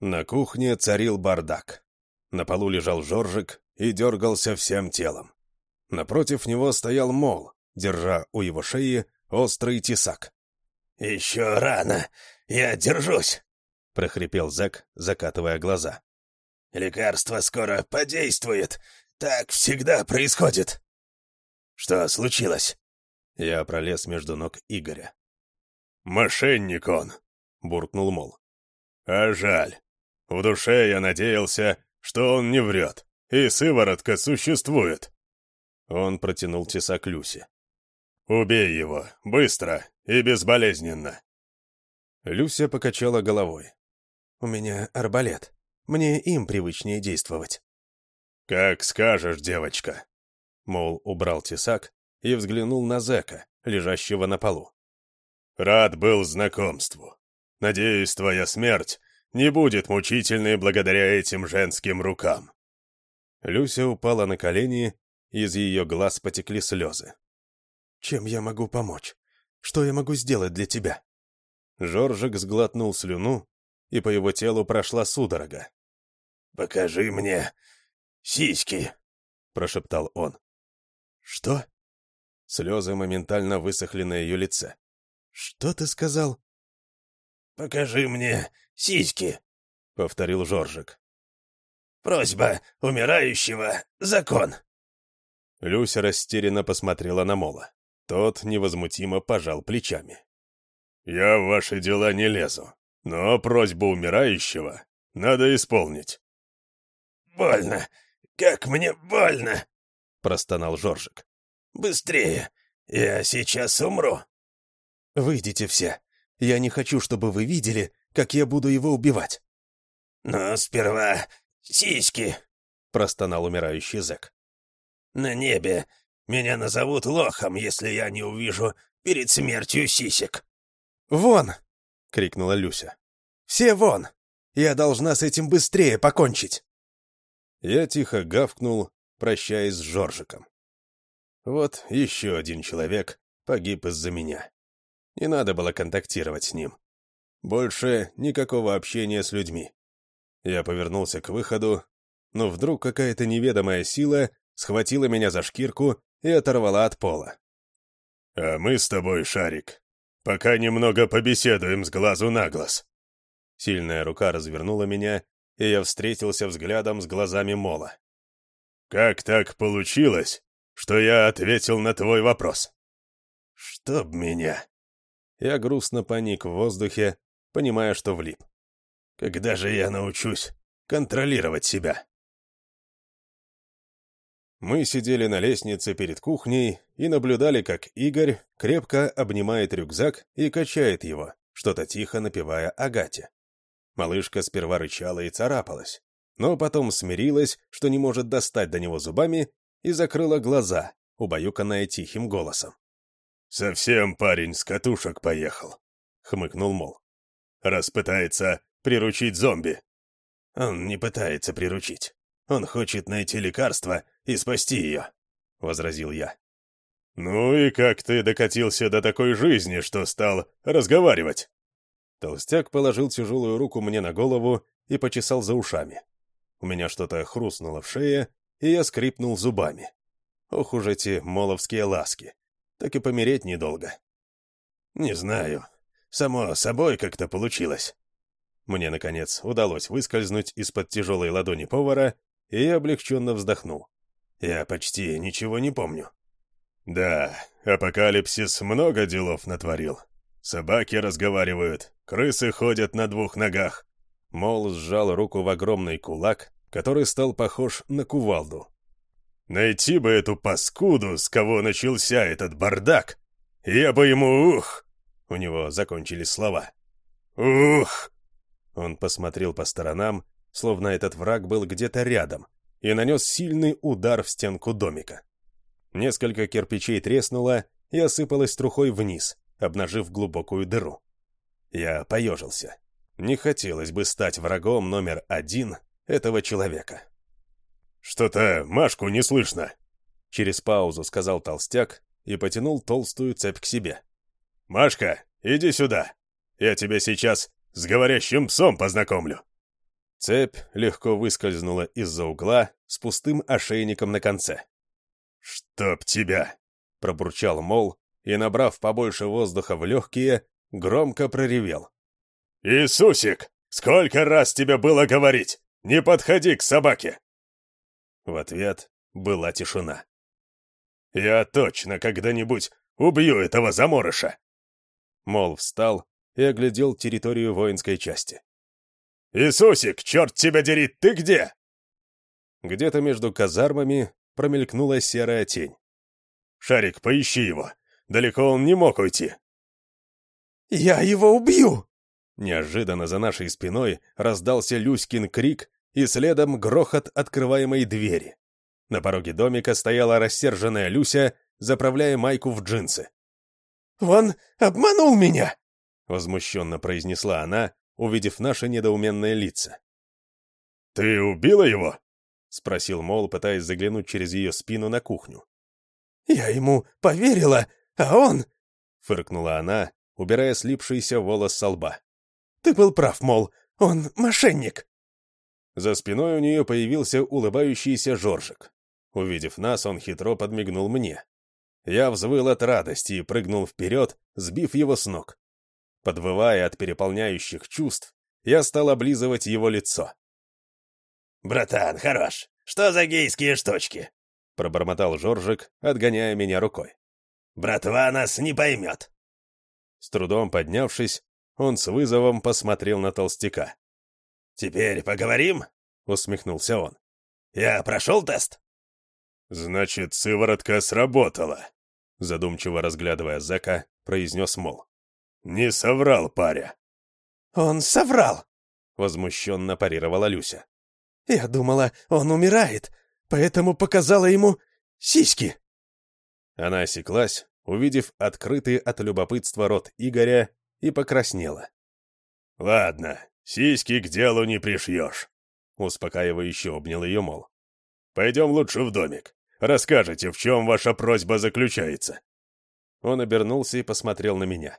На кухне царил бардак. На полу лежал Жоржик и дергался всем телом. Напротив него стоял Мол, держа у его шеи острый тесак. «Еще рано, я держусь», — прохрипел Зак, закатывая глаза. «Лекарство скоро подействует, так всегда происходит». «Что случилось?» Я пролез между ног Игоря. «Мошенник он!» — буркнул Мол. «А жаль. В душе я надеялся, что он не врет, и сыворотка существует». Он протянул тесак Люсе. «Убей его, быстро и безболезненно». Люся покачала головой. «У меня арбалет. Мне им привычнее действовать». «Как скажешь, девочка». Мол убрал тесак и взглянул на зэка, лежащего на полу. «Рад был знакомству. Надеюсь, твоя смерть не будет мучительной благодаря этим женским рукам». Люся упала на колени, из ее глаз потекли слезы. «Чем я могу помочь? Что я могу сделать для тебя?» Жоржик сглотнул слюну, и по его телу прошла судорога. «Покажи мне сиськи», — прошептал он. «Что?» Слезы моментально высохли на ее лице. «Что ты сказал?» «Покажи мне сиськи», — повторил Жоржик. «Просьба умирающего — закон». Люся растерянно посмотрела на Мола. Тот невозмутимо пожал плечами. «Я в ваши дела не лезу, но просьбу умирающего надо исполнить». «Больно! Как мне больно!» — простонал Жоржик. Быстрее! Я сейчас умру!» «Выйдите все. Я не хочу, чтобы вы видели, как я буду его убивать». «Но сперва сиськи!» — простонал умирающий зэк. «На небе меня назовут лохом, если я не увижу перед смертью сисек». «Вон!» — крикнула Люся. «Все вон! Я должна с этим быстрее покончить!» Я тихо гавкнул, прощаясь с Жоржиком. Вот еще один человек погиб из-за меня. Не надо было контактировать с ним. Больше никакого общения с людьми. Я повернулся к выходу, но вдруг какая-то неведомая сила схватила меня за шкирку и оторвала от пола. «А мы с тобой, Шарик, пока немного побеседуем с глазу на глаз». Сильная рука развернула меня, и я встретился взглядом с глазами Мола. «Как так получилось, что я ответил на твой вопрос. Чтоб меня. Я грустно паник в воздухе, понимая, что влип. Когда же я научусь контролировать себя? Мы сидели на лестнице перед кухней и наблюдали, как Игорь крепко обнимает рюкзак и качает его, что-то тихо напевая Агате. Малышка сперва рычала и царапалась, но потом смирилась, что не может достать до него зубами, и закрыла глаза, убаюканная тихим голосом. «Совсем парень с катушек поехал», — хмыкнул Мол. «Раз пытается приручить зомби». «Он не пытается приручить. Он хочет найти лекарство и спасти ее», — возразил я. «Ну и как ты докатился до такой жизни, что стал разговаривать?» Толстяк положил тяжелую руку мне на голову и почесал за ушами. У меня что-то хрустнуло в шее, и я скрипнул зубами. Ох уж эти моловские ласки. Так и помереть недолго. Не знаю. Само собой как-то получилось. Мне, наконец, удалось выскользнуть из-под тяжелой ладони повара, и облегченно вздохнул. Я почти ничего не помню. Да, апокалипсис много делов натворил. Собаки разговаривают, крысы ходят на двух ногах. Мол сжал руку в огромный кулак, который стал похож на кувалду. «Найти бы эту паскуду, с кого начался этот бардак! Я бы ему ух!» У него закончились слова. «Ух!» Он посмотрел по сторонам, словно этот враг был где-то рядом, и нанес сильный удар в стенку домика. Несколько кирпичей треснуло и осыпалось трухой вниз, обнажив глубокую дыру. Я поежился. Не хотелось бы стать врагом номер один этого человека. «Что-то Машку не слышно», — через паузу сказал толстяк и потянул толстую цепь к себе. «Машка, иди сюда. Я тебя сейчас с говорящим псом познакомлю». Цепь легко выскользнула из-за угла с пустым ошейником на конце. «Чтоб тебя!» — пробурчал Мол и, набрав побольше воздуха в легкие, громко проревел. «Иисусик, сколько раз тебе было говорить? Не подходи к собаке!» В ответ была тишина. «Я точно когда-нибудь убью этого заморыша!» Мол встал и оглядел территорию воинской части. «Иисусик, черт тебя дери, ты где?» Где-то между казармами промелькнула серая тень. «Шарик, поищи его. Далеко он не мог уйти». «Я его убью!» Неожиданно за нашей спиной раздался Люськин крик и следом грохот открываемой двери. На пороге домика стояла рассерженная Люся, заправляя майку в джинсы. «Он обманул меня!» — возмущенно произнесла она, увидев наши недоуменные лица. «Ты убила его?» — спросил Мол, пытаясь заглянуть через ее спину на кухню. «Я ему поверила, а он...» — фыркнула она, убирая слипшийся волос со лба. «Ты был прав, Мол, он мошенник!» За спиной у нее появился улыбающийся Жоржик. Увидев нас, он хитро подмигнул мне. Я взвыл от радости и прыгнул вперед, сбив его с ног. Подвывая от переполняющих чувств, я стал облизывать его лицо. «Братан, хорош! Что за гейские штучки?» — пробормотал Жоржик, отгоняя меня рукой. «Братва нас не поймет!» С трудом поднявшись, он с вызовом посмотрел на толстяка. «Теперь поговорим?» — усмехнулся он. «Я прошел тест?» «Значит, сыворотка сработала», — задумчиво разглядывая зэка, произнес Мол. «Не соврал паря». «Он соврал!» — возмущенно парировала Люся. «Я думала, он умирает, поэтому показала ему сиськи». Она осеклась, увидев открытый от любопытства рот Игоря, и покраснела. «Ладно, сиськи к делу не пришьешь», — успокаивающе обнял ее, мол. «Пойдем лучше в домик. Расскажите, в чем ваша просьба заключается». Он обернулся и посмотрел на меня.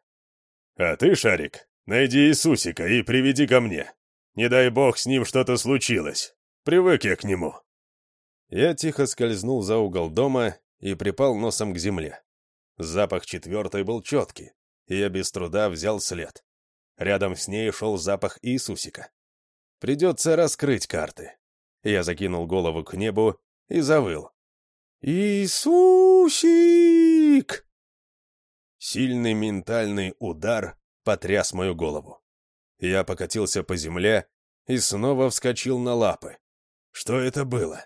«А ты, Шарик, найди Иисусика и приведи ко мне. Не дай бог с ним что-то случилось. Привык я к нему». Я тихо скользнул за угол дома и припал носом к земле. Запах четвертой был четкий, и я без труда взял след. Рядом с ней шел запах Иисусика. Придется раскрыть карты. Я закинул голову к небу и завыл. «Иисусик!» Сильный ментальный удар потряс мою голову. Я покатился по земле и снова вскочил на лапы. Что это было?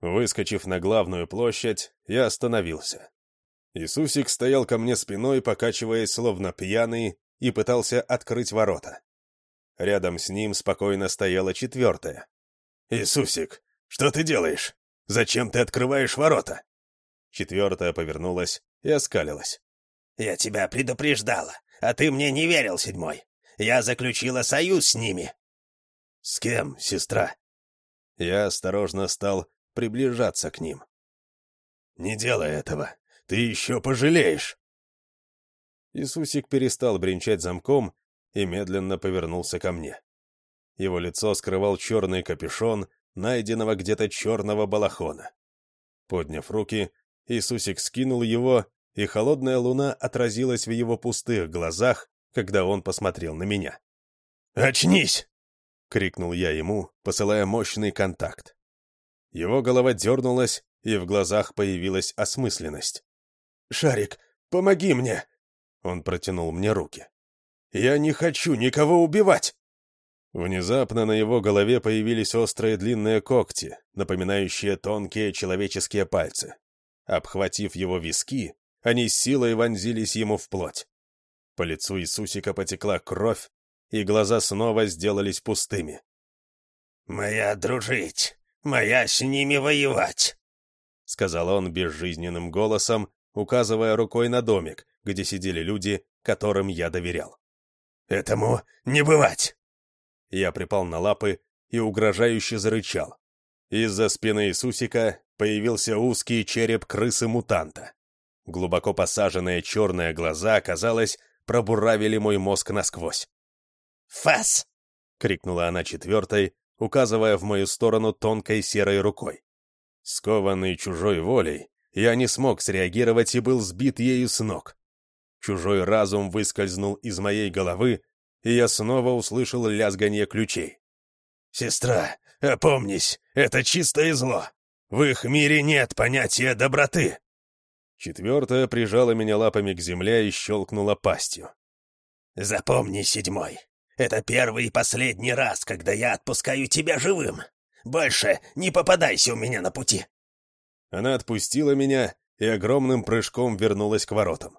Выскочив на главную площадь, я остановился. Иисусик стоял ко мне спиной, покачиваясь словно пьяный, и пытался открыть ворота. Рядом с ним спокойно стояла четвертая. «Иисусик, что ты делаешь? Зачем ты открываешь ворота?» Четвертая повернулась и оскалилась. «Я тебя предупреждала, а ты мне не верил, седьмой. Я заключила союз с ними». «С кем, сестра?» Я осторожно стал приближаться к ним. «Не делай этого. Ты еще пожалеешь!» Иисусик перестал бренчать замком и медленно повернулся ко мне. Его лицо скрывал черный капюшон, найденного где-то черного балахона. Подняв руки, Иисусик скинул его, и холодная луна отразилась в его пустых глазах, когда он посмотрел на меня. «Очнись!» — крикнул я ему, посылая мощный контакт. Его голова дернулась, и в глазах появилась осмысленность. «Шарик, помоги мне!» Он протянул мне руки. «Я не хочу никого убивать!» Внезапно на его голове появились острые длинные когти, напоминающие тонкие человеческие пальцы. Обхватив его виски, они с силой вонзились ему в плоть. По лицу Иисусика потекла кровь, и глаза снова сделались пустыми. «Моя дружить, моя с ними воевать», — сказал он безжизненным голосом, указывая рукой на домик, где сидели люди, которым я доверял. «Этому не бывать!» Я припал на лапы и угрожающе зарычал. Из-за спины Иисусика появился узкий череп крысы-мутанта. Глубоко посаженные черные глаза, казалось, пробуравили мой мозг насквозь. «Фас!» — крикнула она четвертой, указывая в мою сторону тонкой серой рукой. Скованный чужой волей, я не смог среагировать и был сбит ею с ног. Чужой разум выскользнул из моей головы, и я снова услышал лязганье ключей. «Сестра, опомнись, это чистое зло. В их мире нет понятия доброты». Четвертая прижала меня лапами к земле и щелкнула пастью. «Запомни, седьмой, это первый и последний раз, когда я отпускаю тебя живым. Больше не попадайся у меня на пути». Она отпустила меня и огромным прыжком вернулась к воротам.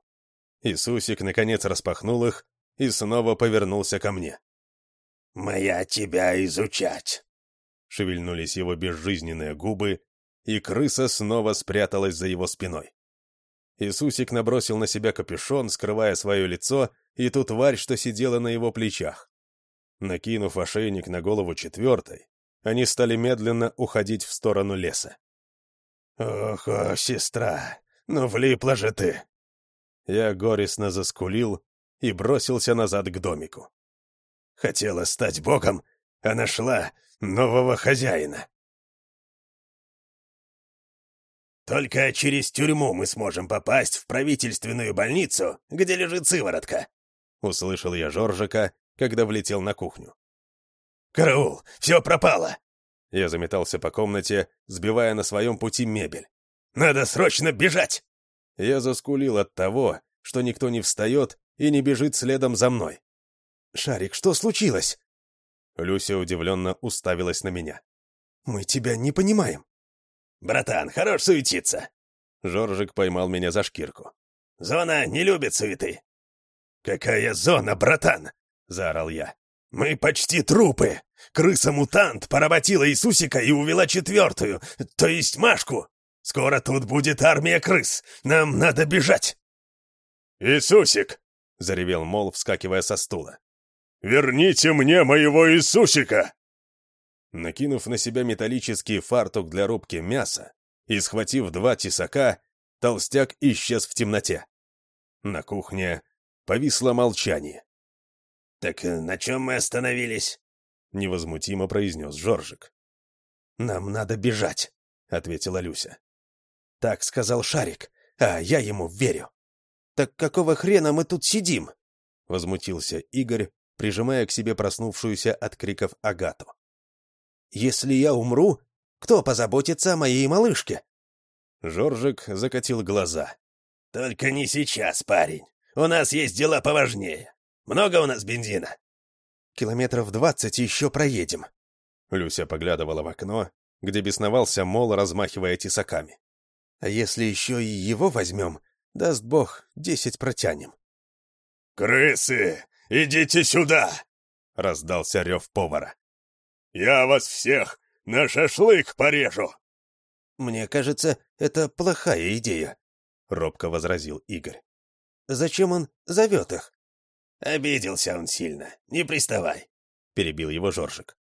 Иисусик, наконец, распахнул их и снова повернулся ко мне. «Моя тебя изучать!» Шевельнулись его безжизненные губы, и крыса снова спряталась за его спиной. Иисусик набросил на себя капюшон, скрывая свое лицо, и ту тварь, что сидела на его плечах. Накинув ошейник на голову четвертой, они стали медленно уходить в сторону леса. «Ох, о, сестра, ну влипла же ты!» Я горестно заскулил и бросился назад к домику. Хотела стать богом, а нашла нового хозяина. Только через тюрьму мы сможем попасть в правительственную больницу, где лежит сыворотка. Услышал я Жоржика, когда влетел на кухню. «Караул! Все пропало!» Я заметался по комнате, сбивая на своем пути мебель. «Надо срочно бежать!» Я заскулил от того, что никто не встает и не бежит следом за мной. «Шарик, что случилось?» Люся удивленно уставилась на меня. «Мы тебя не понимаем». «Братан, хорош суетиться!» Жоржик поймал меня за шкирку. «Зона не любит суеты!» «Какая зона, братан?» — заорал я. «Мы почти трупы! Крыса-мутант поработила Иисусика и увела четвертую, то есть Машку! Скоро тут будет армия крыс! Нам надо бежать!» «Иисусик!» — заревел Мол, вскакивая со стула. «Верните мне моего Иисусика!» Накинув на себя металлический фартук для рубки мяса и схватив два тесака, толстяк исчез в темноте. На кухне повисло молчание. «Так э, на чем мы остановились?» — невозмутимо произнес Жоржик. «Нам надо бежать», — ответила Люся. «Так сказал Шарик, а я ему верю». «Так какого хрена мы тут сидим?» — возмутился Игорь, прижимая к себе проснувшуюся от криков Агату. «Если я умру, кто позаботится о моей малышке?» Жоржик закатил глаза. «Только не сейчас, парень. У нас есть дела поважнее. Много у нас бензина?» «Километров двадцать еще проедем». Люся поглядывала в окно, где бесновался мол, размахивая тесаками. «А если еще и его возьмем, даст бог, десять протянем». «Крысы, идите сюда!» — раздался рев повара. «Я вас всех на шашлык порежу!» «Мне кажется, это плохая идея», — робко возразил Игорь. «Зачем он зовет их?» «Обиделся он сильно. Не приставай», — перебил его Жоржик.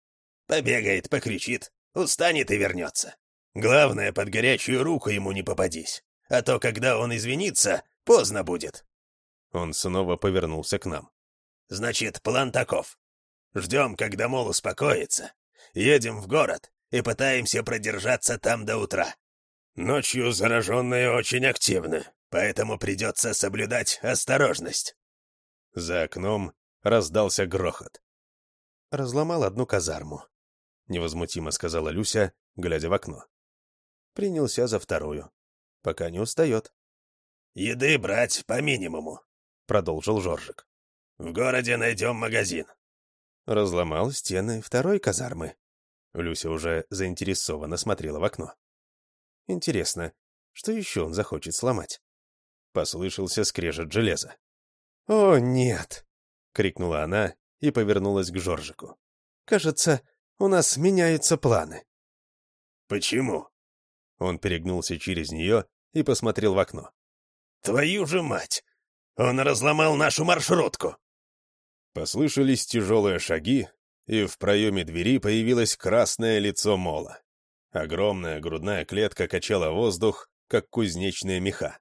«Побегает, покричит, устанет и вернется. Главное, под горячую руку ему не попадись, а то, когда он извинится, поздно будет». Он снова повернулся к нам. «Значит, план таков. Ждем, когда Мол успокоится. Едем в город и пытаемся продержаться там до утра. Ночью зараженные очень активны, поэтому придется соблюдать осторожность. За окном раздался грохот. «Разломал одну казарму», — невозмутимо сказала Люся, глядя в окно. Принялся за вторую. Пока не устает. «Еды брать по минимуму», — продолжил Жоржик. «В городе найдем магазин». Разломал стены второй казармы. Люся уже заинтересованно смотрела в окно. «Интересно, что еще он захочет сломать?» Послышался скрежет железа. «О, нет!» — крикнула она и повернулась к Жоржику. «Кажется, у нас меняются планы». «Почему?» Он перегнулся через нее и посмотрел в окно. «Твою же мать! Он разломал нашу маршрутку!» Послышались тяжелые шаги, и в проеме двери появилось красное лицо Мола. Огромная грудная клетка качала воздух, как кузнечные меха.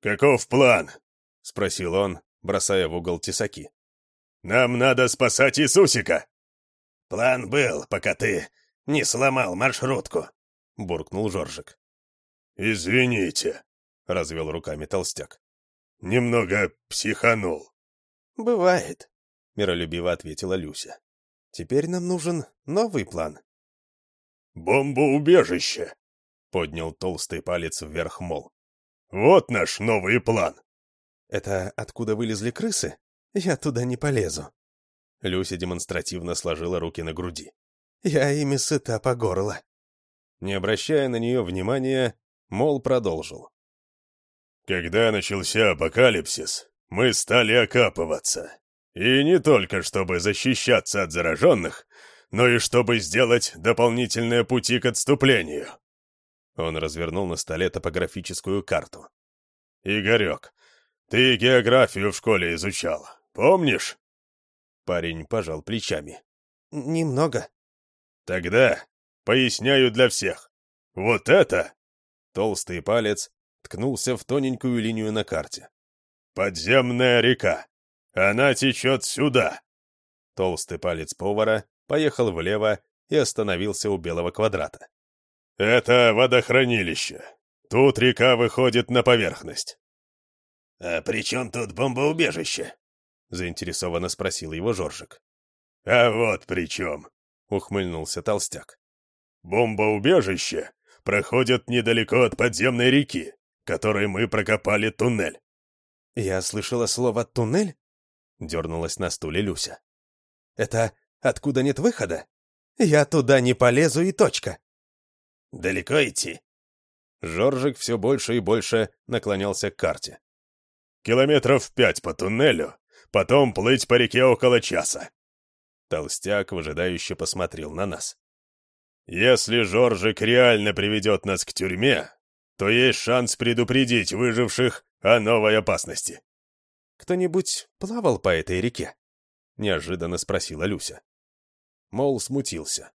«Каков план?» — спросил он, бросая в угол тесаки. «Нам надо спасать Иисусика!» План был, пока ты не сломал маршрутку», — буркнул Жоржик. «Извините», — развел руками толстяк. «Немного психанул». «Бывает», — миролюбиво ответила Люся. «Теперь нам нужен новый план». «Бомбоубежище!» — поднял толстый палец вверх Мол. «Вот наш новый план!» «Это откуда вылезли крысы? Я туда не полезу». Люся демонстративно сложила руки на груди. «Я ими сыта по горло». Не обращая на нее внимания, Мол продолжил. «Когда начался апокалипсис, мы стали окапываться. И не только чтобы защищаться от зараженных, но и чтобы сделать дополнительные пути к отступлению». Он развернул на столе топографическую карту. «Игорек, ты географию в школе изучал, помнишь?» Парень пожал плечами. «Немного». «Тогда поясняю для всех. Вот это...» Толстый палец ткнулся в тоненькую линию на карте. «Подземная река. Она течет сюда». Толстый палец повара поехал влево и остановился у белого квадрата. «Это водохранилище. Тут река выходит на поверхность». «А при чем тут бомбоубежище?» — заинтересованно спросил его Жоржик. «А вот при чем», — ухмыльнулся толстяк. «Бомбоубежище проходит недалеко от подземной реки, которой мы прокопали туннель». «Я слышала слово «туннель»?» — дернулась на стуле Люся. «Это откуда нет выхода? Я туда не полезу и точка». «Далеко идти?» Жоржик все больше и больше наклонялся к карте. «Километров пять по туннелю, потом плыть по реке около часа». Толстяк выжидающе посмотрел на нас. «Если Жоржик реально приведет нас к тюрьме, то есть шанс предупредить выживших о новой опасности». «Кто-нибудь плавал по этой реке?» — неожиданно спросила Люся. Мол смутился.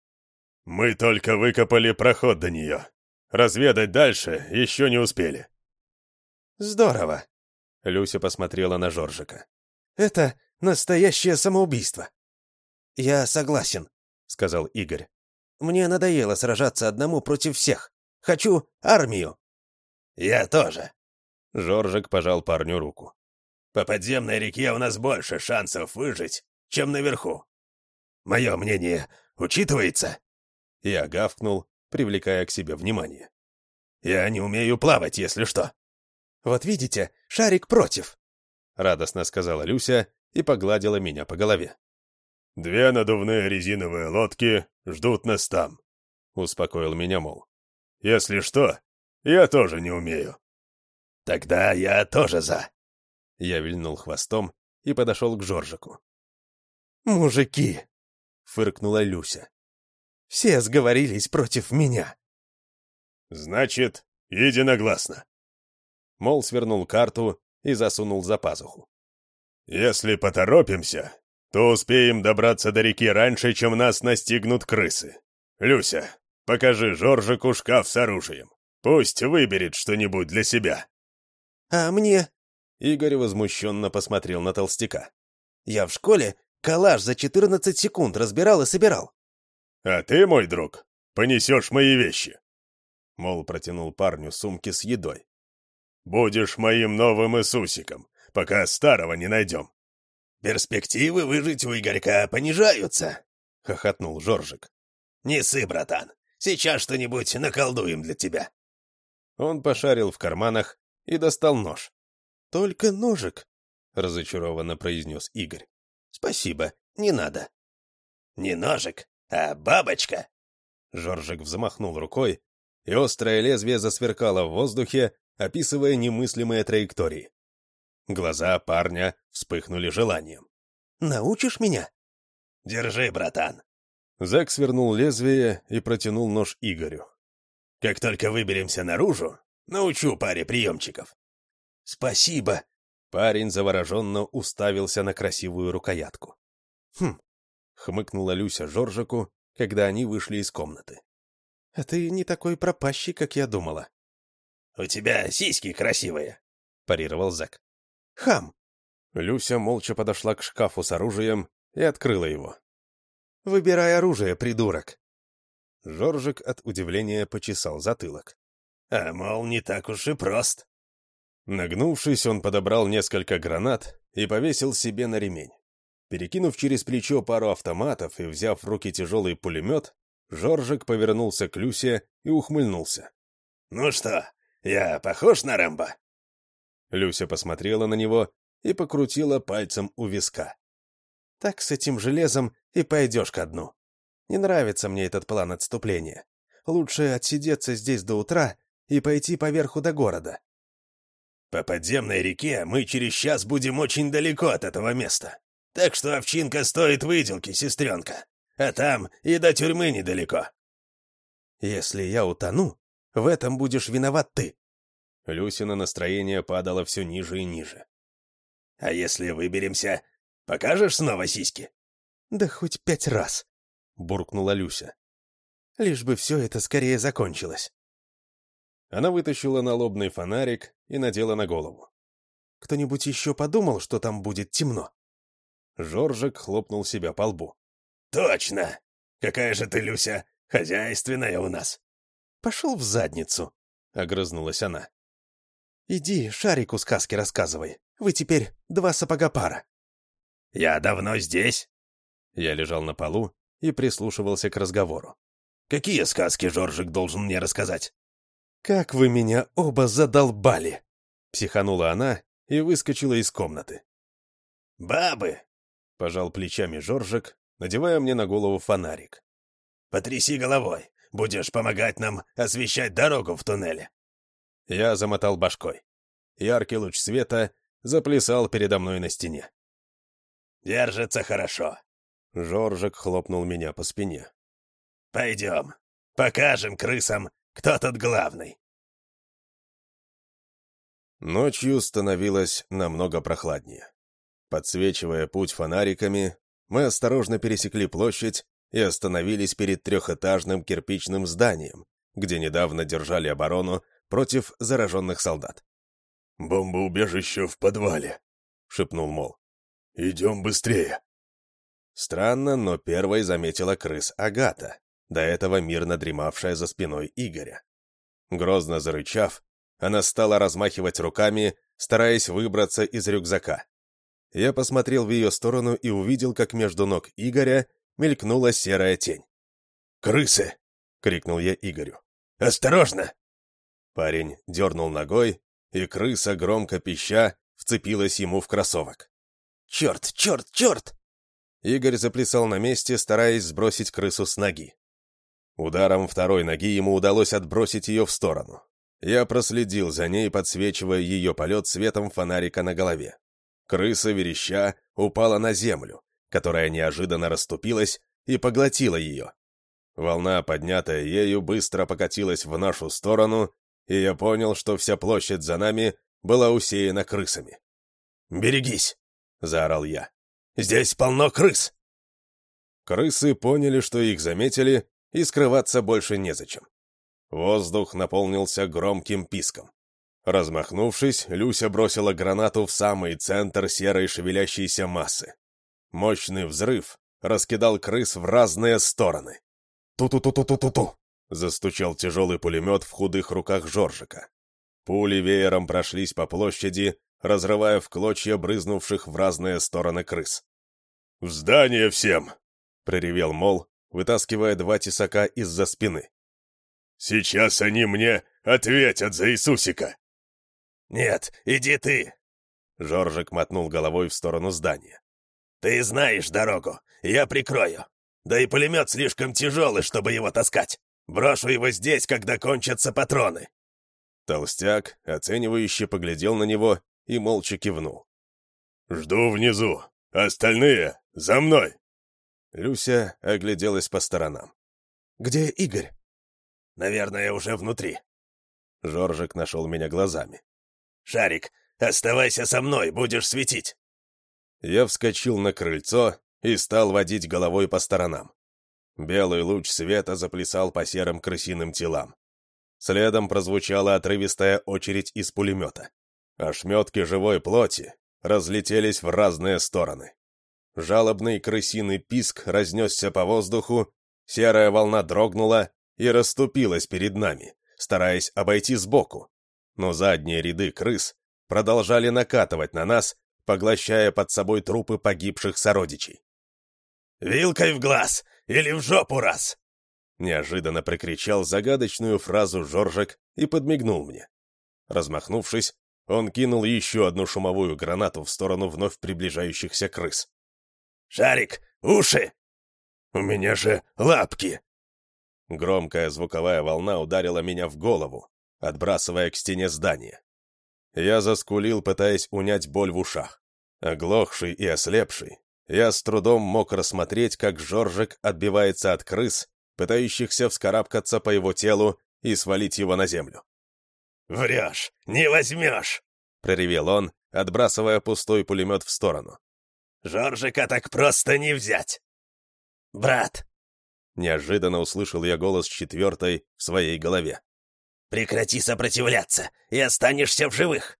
«Мы только выкопали проход до нее. Разведать дальше еще не успели». «Здорово!» — Люся посмотрела на Жоржика. «Это настоящее самоубийство». «Я согласен», — сказал Игорь. «Мне надоело сражаться одному против всех. Хочу армию». «Я тоже». Жоржик пожал парню руку. «По подземной реке у нас больше шансов выжить, чем наверху. Мое мнение учитывается?» Я гавкнул, привлекая к себе внимание. «Я не умею плавать, если что». «Вот видите, шарик против», — радостно сказала Люся и погладила меня по голове. «Две надувные резиновые лодки ждут нас там», — успокоил меня, мол. «Если что, я тоже не умею». «Тогда я тоже за». Я вильнул хвостом и подошел к Жоржику. «Мужики!» — фыркнула Люся. «Все сговорились против меня». «Значит, единогласно». Мол свернул карту и засунул за пазуху. «Если поторопимся, то успеем добраться до реки раньше, чем нас настигнут крысы. Люся, покажи Жоржику шкаф с оружием. Пусть выберет что-нибудь для себя». «А мне?» Игорь возмущенно посмотрел на толстяка. «Я в школе калаш за 14 секунд разбирал и собирал». «А ты, мой друг, понесешь мои вещи». Мол протянул парню сумки с едой. «Будешь моим новым Иисусиком, пока старого не найдем». «Перспективы выжить у Игорька понижаются», — хохотнул Жоржик. «Не сы, братан, сейчас что-нибудь наколдуем для тебя». Он пошарил в карманах и достал нож. «Только ножик», — разочарованно произнес Игорь. «Спасибо, не надо». «Не ножик, а бабочка!» Жоржик взмахнул рукой, и острое лезвие засверкало в воздухе, описывая немыслимые траектории. Глаза парня вспыхнули желанием. «Научишь меня?» «Держи, братан!» Зак свернул лезвие и протянул нож Игорю. «Как только выберемся наружу, научу паре приемчиков». «Спасибо!» Парень завороженно уставился на красивую рукоятку. «Хм!» — хмыкнула Люся Жоржику, когда они вышли из комнаты. «А ты не такой пропащий, как я думала». «У тебя сиськи красивые», — парировал Зак. «Хам!» Люся молча подошла к шкафу с оружием и открыла его. Выбирай оружие, придурок. Жоржик от удивления почесал затылок. А, мол, не так уж и прост. Нагнувшись, он подобрал несколько гранат и повесил себе на ремень. Перекинув через плечо пару автоматов и взяв в руки тяжелый пулемет, Жоржик повернулся к Люсе и ухмыльнулся. «Ну что, я похож на Рэмбо?» Люся посмотрела на него и покрутила пальцем у виска. «Так с этим железом и пойдешь ко дну. Не нравится мне этот план отступления. Лучше отсидеться здесь до утра и пойти поверху до города». «По подземной реке мы через час будем очень далеко от этого места. Так что овчинка стоит выделки, сестренка. А там и до тюрьмы недалеко». «Если я утону, в этом будешь виноват ты». Люсина настроение падало все ниже и ниже. «А если выберемся, покажешь снова сиськи?» «Да хоть пять раз», — буркнула Люся. «Лишь бы все это скорее закончилось». Она вытащила налобный фонарик и надела на голову. «Кто-нибудь еще подумал, что там будет темно?» Жоржик хлопнул себя по лбу. «Точно! Какая же ты, Люся, хозяйственная у нас!» «Пошел в задницу!» — огрызнулась она. «Иди, шарику сказки рассказывай. Вы теперь два сапога пара». «Я давно здесь?» Я лежал на полу и прислушивался к разговору. «Какие сказки Жоржик должен мне рассказать?» «Как вы меня оба задолбали!» Психанула она и выскочила из комнаты. «Бабы!» — пожал плечами Жоржик, надевая мне на голову фонарик. «Потряси головой, будешь помогать нам освещать дорогу в туннеле». Я замотал башкой. Яркий луч света заплясал передо мной на стене. «Держится хорошо», — Жоржик хлопнул меня по спине. «Пойдем, покажем крысам, кто тут главный». Ночью становилось намного прохладнее. Подсвечивая путь фонариками, мы осторожно пересекли площадь и остановились перед трехэтажным кирпичным зданием, где недавно держали оборону против зараженных солдат. «Бомбоубежище в подвале», — шепнул Мол. «Идем быстрее». Странно, но первой заметила крыс Агата, до этого мирно дремавшая за спиной Игоря. Грозно зарычав, она стала размахивать руками, стараясь выбраться из рюкзака. Я посмотрел в ее сторону и увидел, как между ног Игоря мелькнула серая тень. «Крысы!» — крикнул я Игорю. «Осторожно!» Парень дернул ногой, и крыса, громко пища, вцепилась ему в кроссовок. «Черт, черт, черт!» Игорь заплясал на месте, стараясь сбросить крысу с ноги. Ударом второй ноги ему удалось отбросить ее в сторону. Я проследил за ней, подсвечивая ее полет светом фонарика на голове. Крыса, вереща, упала на землю, которая неожиданно расступилась и поглотила ее. Волна, поднятая ею, быстро покатилась в нашу сторону, и я понял, что вся площадь за нами была усеяна крысами. «Берегись!» — заорал я. «Здесь полно крыс!» Крысы поняли, что их заметили, и скрываться больше незачем. Воздух наполнился громким писком. Размахнувшись, Люся бросила гранату в самый центр серой шевелящейся массы. Мощный взрыв раскидал крыс в разные стороны. «Ту-ту-ту-ту-ту-ту!» — застучал тяжелый пулемет в худых руках Жоржика. Пули веером прошлись по площади, разрывая в клочья брызнувших в разные стороны крыс. «В здание всем!» — проревел Мол, вытаскивая два тесака из-за спины. «Сейчас они мне ответят за Иисусика!» «Нет, иди ты!» Жоржик мотнул головой в сторону здания. «Ты знаешь дорогу, я прикрою. Да и пулемет слишком тяжелый, чтобы его таскать. Брошу его здесь, когда кончатся патроны». Толстяк, оценивающе поглядел на него и молча кивнул. «Жду внизу. Остальные — за мной!» Люся огляделась по сторонам. «Где Игорь?» «Наверное, уже внутри». Жоржик нашел меня глазами. «Шарик, оставайся со мной, будешь светить!» Я вскочил на крыльцо и стал водить головой по сторонам. Белый луч света заплясал по серым крысиным телам. Следом прозвучала отрывистая очередь из пулемета. Ошметки живой плоти разлетелись в разные стороны. жалобный крысиный писк разнесся по воздуху, серая волна дрогнула и расступилась перед нами, стараясь обойти сбоку. Но задние ряды крыс продолжали накатывать на нас, поглощая под собой трупы погибших сородичей. «Вилкой в глаз или в жопу раз!» Неожиданно прикричал загадочную фразу Жоржик и подмигнул мне. Размахнувшись, он кинул еще одну шумовую гранату в сторону вновь приближающихся крыс. «Шарик, уши! У меня же лапки!» Громкая звуковая волна ударила меня в голову, отбрасывая к стене здания. Я заскулил, пытаясь унять боль в ушах. Оглохший и ослепший, я с трудом мог рассмотреть, как Жоржик отбивается от крыс, пытающихся вскарабкаться по его телу и свалить его на землю. «Врешь! Не возьмешь!» — проревел он, отбрасывая пустой пулемет в сторону. «Жоржика так просто не взять!» «Брат!» — неожиданно услышал я голос четвертой в своей голове. «Прекрати сопротивляться, и останешься в живых!»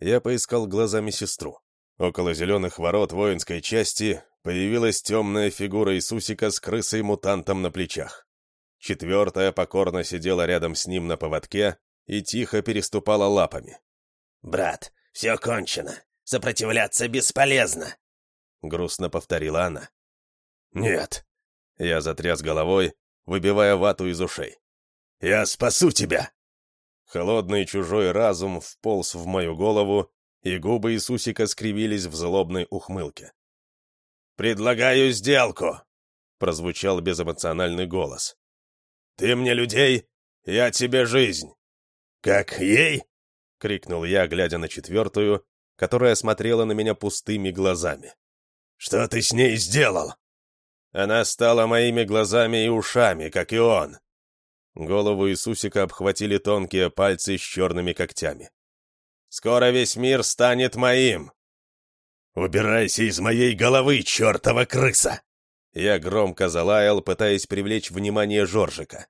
Я поискал глазами сестру. Около зеленых ворот воинской части появилась темная фигура Иисусика с крысой-мутантом на плечах. Четвертая покорно сидела рядом с ним на поводке и тихо переступала лапами. «Брат, все кончено. Сопротивляться бесполезно», — грустно повторила она. «Нет». Я затряс головой, выбивая вату из ушей. «Я спасу тебя!» Холодный чужой разум вполз в мою голову, и губы Иисусика скривились в злобной ухмылке. «Предлагаю сделку!» — прозвучал безэмоциональный голос. «Ты мне людей, я тебе жизнь!» «Как ей?» — крикнул я, глядя на четвертую, которая смотрела на меня пустыми глазами. «Что ты с ней сделал?» Она стала моими глазами и ушами, как и он. Голову Иисусика обхватили тонкие пальцы с черными когтями. «Скоро весь мир станет моим!» «Убирайся из моей головы, чертова крыса!» Я громко залаял, пытаясь привлечь внимание Жоржика.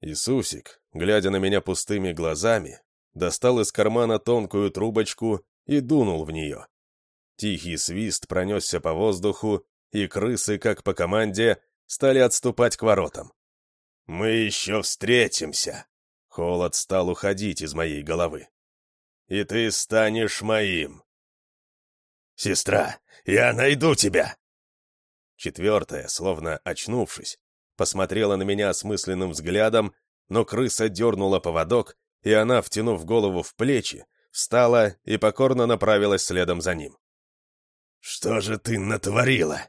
Иисусик, глядя на меня пустыми глазами, достал из кармана тонкую трубочку и дунул в нее. Тихий свист пронесся по воздуху, и крысы, как по команде, стали отступать к воротам. «Мы еще встретимся!» Холод стал уходить из моей головы. «И ты станешь моим!» «Сестра, я найду тебя!» Четвертая, словно очнувшись, посмотрела на меня осмысленным взглядом, но крыса дернула поводок, и она, втянув голову в плечи, встала и покорно направилась следом за ним. «Что же ты натворила?»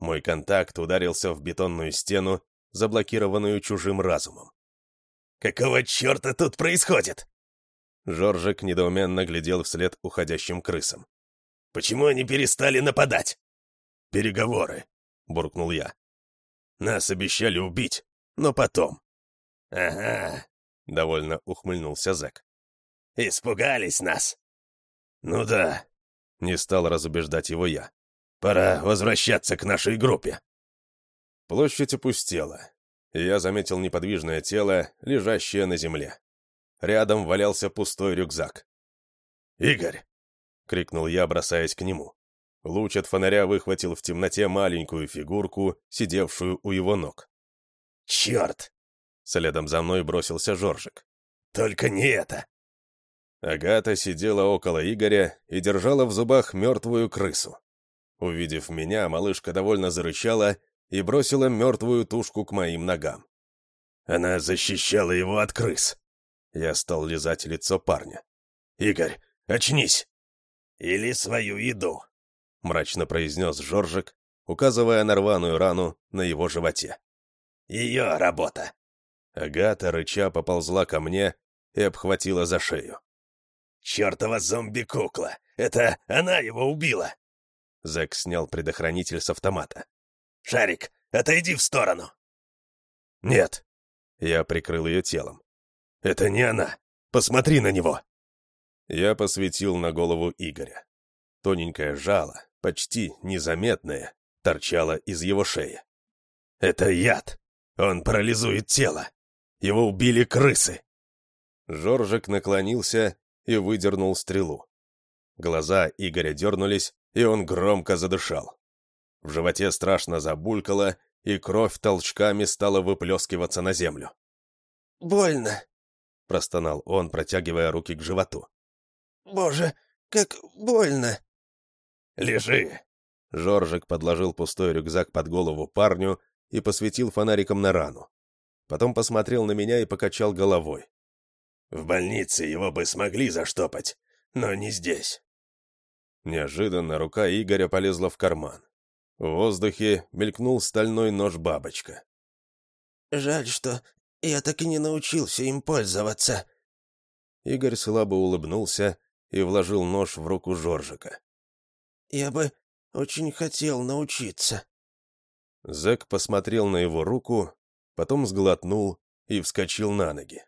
Мой контакт ударился в бетонную стену, заблокированную чужим разумом. «Какого черта тут происходит?» Жоржик недоуменно глядел вслед уходящим крысам. «Почему они перестали нападать?» «Переговоры», — буркнул я. Нас обещали убить, но потом. Ага, довольно ухмыльнулся Зэк. Испугались нас. Ну да, не стал разубеждать его я. Пора возвращаться к нашей группе. Площадь опустела, и я заметил неподвижное тело, лежащее на земле. Рядом валялся пустой рюкзак. «Игорь!» — крикнул я, бросаясь к нему. Луч от фонаря выхватил в темноте маленькую фигурку, сидевшую у его ног. «Черт!» Следом за мной бросился Жоржик. «Только не это!» Агата сидела около Игоря и держала в зубах мертвую крысу. Увидев меня, малышка довольно зарычала и бросила мертвую тушку к моим ногам. Она защищала его от крыс. Я стал лизать лицо парня. «Игорь, очнись! Или свою еду!» — мрачно произнес Жоржик, указывая на рваную рану на его животе. «Ее работа!» Агата, рыча, поползла ко мне и обхватила за шею. «Чертова зомби-кукла! Это она его убила!» Зэк снял предохранитель с автомата. «Шарик, отойди в сторону!» «Нет!» Я прикрыл ее телом. «Это не она! Посмотри на него!» Я посветил на голову Игоря. Тоненькое жало, почти незаметное, торчало из его шеи. «Это яд! Он парализует тело! Его убили крысы!» Жоржик наклонился и выдернул стрелу. Глаза Игоря дернулись, и он громко задышал. В животе страшно забулькало, и кровь толчками стала выплескиваться на землю. «Больно!» — простонал он, протягивая руки к животу. «Боже, как больно!» «Лежи!» Жоржик подложил пустой рюкзак под голову парню и посветил фонариком на рану. Потом посмотрел на меня и покачал головой. «В больнице его бы смогли заштопать, но не здесь». Неожиданно рука Игоря полезла в карман. В воздухе мелькнул стальной нож-бабочка. «Жаль, что я так и не научился им пользоваться». Игорь слабо улыбнулся и вложил нож в руку Жоржика. «Я бы очень хотел научиться». Зэк посмотрел на его руку, потом сглотнул и вскочил на ноги.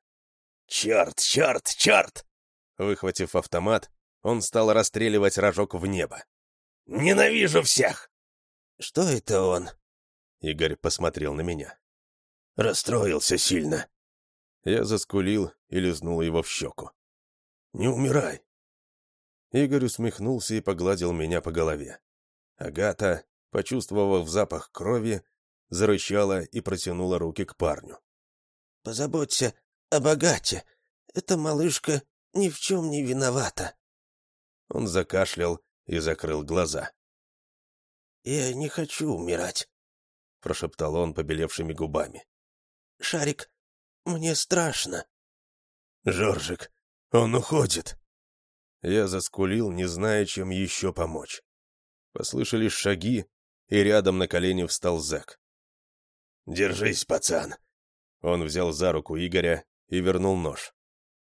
«Черт, черт, черт!» Выхватив автомат, он стал расстреливать рожок в небо. «Ненавижу всех!» «Что это он?» Игорь посмотрел на меня. «Расстроился сильно». Я заскулил и лизнул его в щеку. «Не умирай!» Игорь усмехнулся и погладил меня по голове. Агата, почувствовав запах крови, зарычала и протянула руки к парню. «Позаботься о богате. Эта малышка ни в чем не виновата». Он закашлял и закрыл глаза. «Я не хочу умирать», — прошептал он побелевшими губами. «Шарик, мне страшно». «Жоржик, он уходит». Я заскулил, не зная, чем еще помочь. Послышались шаги, и рядом на колени встал зэк. «Держись, пацан!» Он взял за руку Игоря и вернул нож.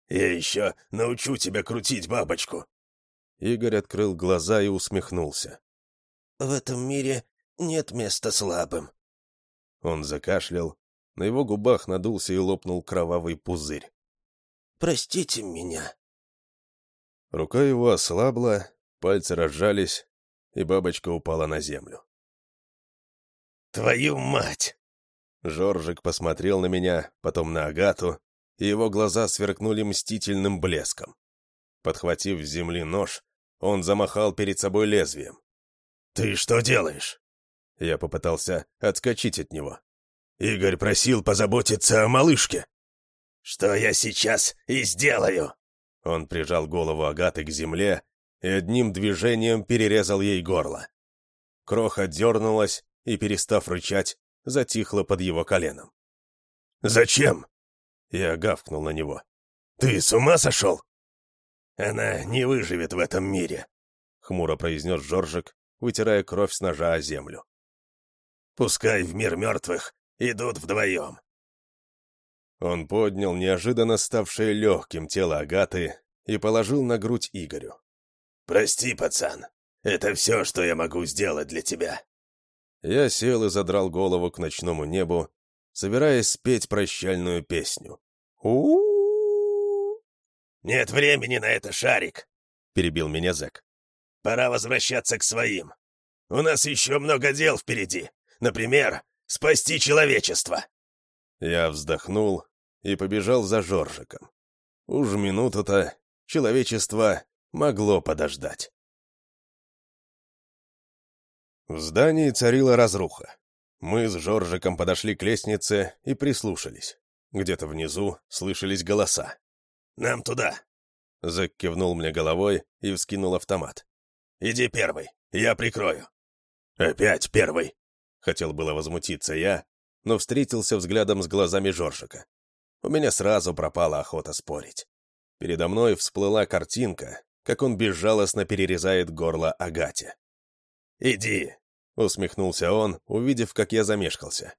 «Я еще научу тебя крутить бабочку!» Игорь открыл глаза и усмехнулся. «В этом мире нет места слабым». Он закашлял, на его губах надулся и лопнул кровавый пузырь. «Простите меня». Рука его ослабла, пальцы разжались, и бабочка упала на землю. «Твою мать!» Жоржик посмотрел на меня, потом на Агату, и его глаза сверкнули мстительным блеском. Подхватив с земли нож, он замахал перед собой лезвием. «Ты что делаешь?» Я попытался отскочить от него. «Игорь просил позаботиться о малышке». «Что я сейчас и сделаю?» Он прижал голову Агаты к земле и одним движением перерезал ей горло. Кроха дернулась и, перестав рычать, затихла под его коленом. «Зачем?» Я гавкнул на него. «Ты с ума сошел?» «Она не выживет в этом мире», — хмуро произнес Жоржик, вытирая кровь с ножа о землю. «Пускай в мир мертвых идут вдвоем». Он поднял неожиданно ставшее легким тело Агаты и положил на грудь Игорю. «Прости, пацан, это все, что я могу сделать для тебя». Я сел и задрал голову к ночному небу, собираясь спеть прощальную песню. у «Нет времени на это, Шарик!» — перебил меня Зэк. «Пора возвращаться к своим. У нас еще много дел впереди. Например, спасти человечество!» Я вздохнул и побежал за Жоржиком. Уж минуту-то человечество могло подождать. В здании царила разруха. Мы с Жоржиком подошли к лестнице и прислушались. Где-то внизу слышались голоса. «Нам туда!» Зэк кивнул мне головой и вскинул автомат. «Иди первый, я прикрою». «Опять первый!» Хотел было возмутиться я, но встретился взглядом с глазами Жоржика. У меня сразу пропала охота спорить. Передо мной всплыла картинка, как он безжалостно перерезает горло Агате. «Иди!» — усмехнулся он, увидев, как я замешкался.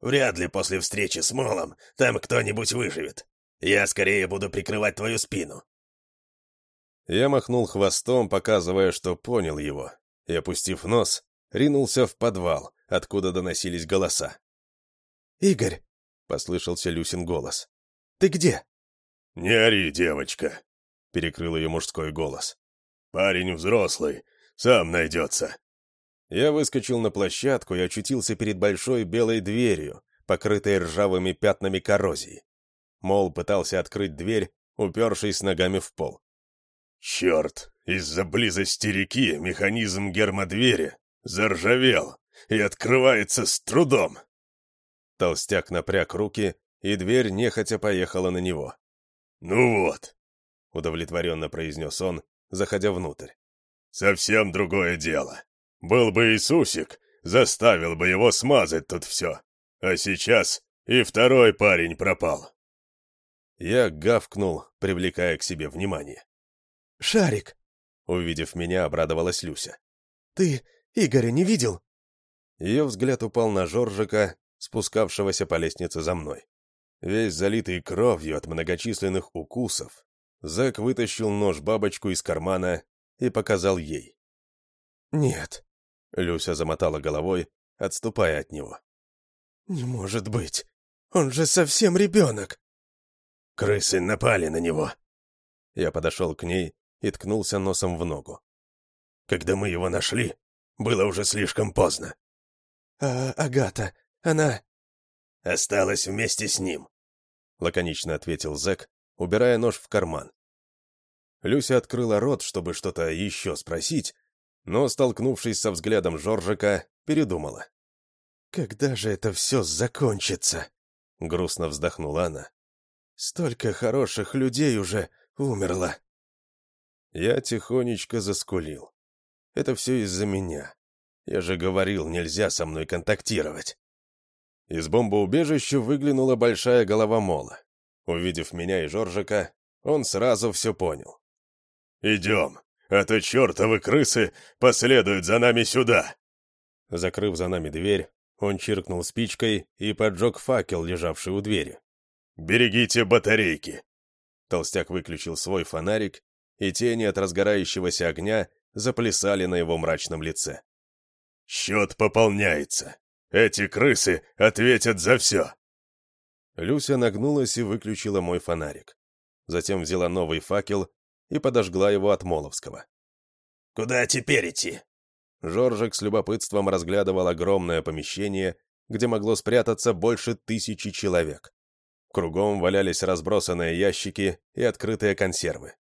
«Вряд ли после встречи с Молом там кто-нибудь выживет. Я скорее буду прикрывать твою спину». Я махнул хвостом, показывая, что понял его, и, опустив нос, ринулся в подвал, откуда доносились голоса. «Игорь!» — послышался Люсин голос. «Ты где?» «Не ори, девочка!» — перекрыл ее мужской голос. «Парень взрослый, сам найдется». Я выскочил на площадку и очутился перед большой белой дверью, покрытой ржавыми пятнами коррозии. Мол пытался открыть дверь, упершись ногами в пол. «Черт! Из-за близости реки механизм гермодвери заржавел и открывается с трудом!» Толстяк напряг руки, и дверь нехотя поехала на него. «Ну вот», — удовлетворенно произнес он, заходя внутрь. «Совсем другое дело. Был бы Иисусик, заставил бы его смазать тут все. А сейчас и второй парень пропал». Я гавкнул, привлекая к себе внимание. «Шарик!» — увидев меня, обрадовалась Люся. «Ты Игоря не видел?» Ее взгляд упал на Жоржика, спускавшегося по лестнице за мной. Весь залитый кровью от многочисленных укусов, Зэк вытащил нож-бабочку из кармана и показал ей. «Нет», — Люся замотала головой, отступая от него. «Не может быть! Он же совсем ребенок!» «Крысы напали на него!» Я подошел к ней и ткнулся носом в ногу. «Когда мы его нашли, было уже слишком поздно». «А Агата, она...» «Осталась вместе с ним лаконично ответил зэк, убирая нож в карман. Люся открыла рот, чтобы что-то еще спросить, но, столкнувшись со взглядом Жоржика, передумала. «Когда же это все закончится?» — грустно вздохнула она. «Столько хороших людей уже умерло». Я тихонечко заскулил. «Это все из-за меня. Я же говорил, нельзя со мной контактировать». Из бомбоубежища выглянула большая голова Мола. Увидев меня и Жоржика, он сразу все понял. «Идем, а то чертовы крысы последуют за нами сюда!» Закрыв за нами дверь, он чиркнул спичкой и поджег факел, лежавший у двери. «Берегите батарейки!» Толстяк выключил свой фонарик, и тени от разгорающегося огня заплясали на его мрачном лице. «Счет пополняется!» Эти крысы ответят за все!» Люся нагнулась и выключила мой фонарик. Затем взяла новый факел и подожгла его от Моловского. «Куда теперь идти?» Жоржик с любопытством разглядывал огромное помещение, где могло спрятаться больше тысячи человек. Кругом валялись разбросанные ящики и открытые консервы.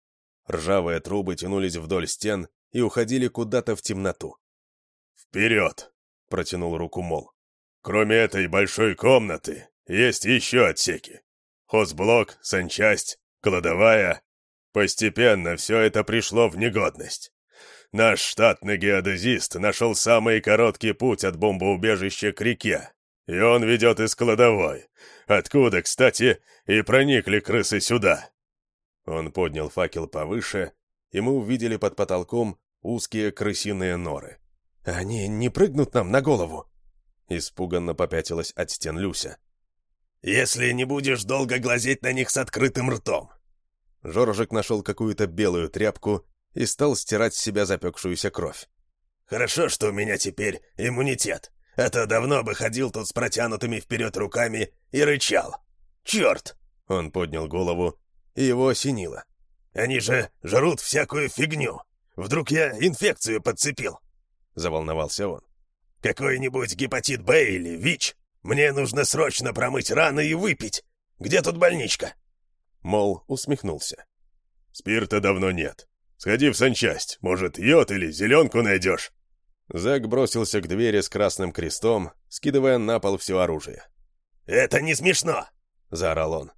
Ржавые трубы тянулись вдоль стен и уходили куда-то в темноту. «Вперед!» — протянул руку Мол. Кроме этой большой комнаты, есть еще отсеки. Хозблок, санчасть, кладовая. Постепенно все это пришло в негодность. Наш штатный геодезист нашел самый короткий путь от бомбоубежища к реке, и он ведет из кладовой, откуда, кстати, и проникли крысы сюда. Он поднял факел повыше, и мы увидели под потолком узкие крысиные норы. «Они не прыгнут нам на голову?» Испуганно попятилась от стен Люся. «Если не будешь долго глазеть на них с открытым ртом!» Жоржик нашел какую-то белую тряпку и стал стирать с себя запекшуюся кровь. «Хорошо, что у меня теперь иммунитет, а то давно бы ходил тут с протянутыми вперед руками и рычал. Черт!» Он поднял голову, и его осенило. «Они же жрут всякую фигню! Вдруг я инфекцию подцепил?» Заволновался он. Какой-нибудь гепатит Б или ВИЧ. Мне нужно срочно промыть раны и выпить. Где тут больничка?» Мол усмехнулся. «Спирта давно нет. Сходи в санчасть. Может, йод или зеленку найдешь?» Зэк бросился к двери с красным крестом, скидывая на пол все оружие. «Это не смешно!» — заорал он.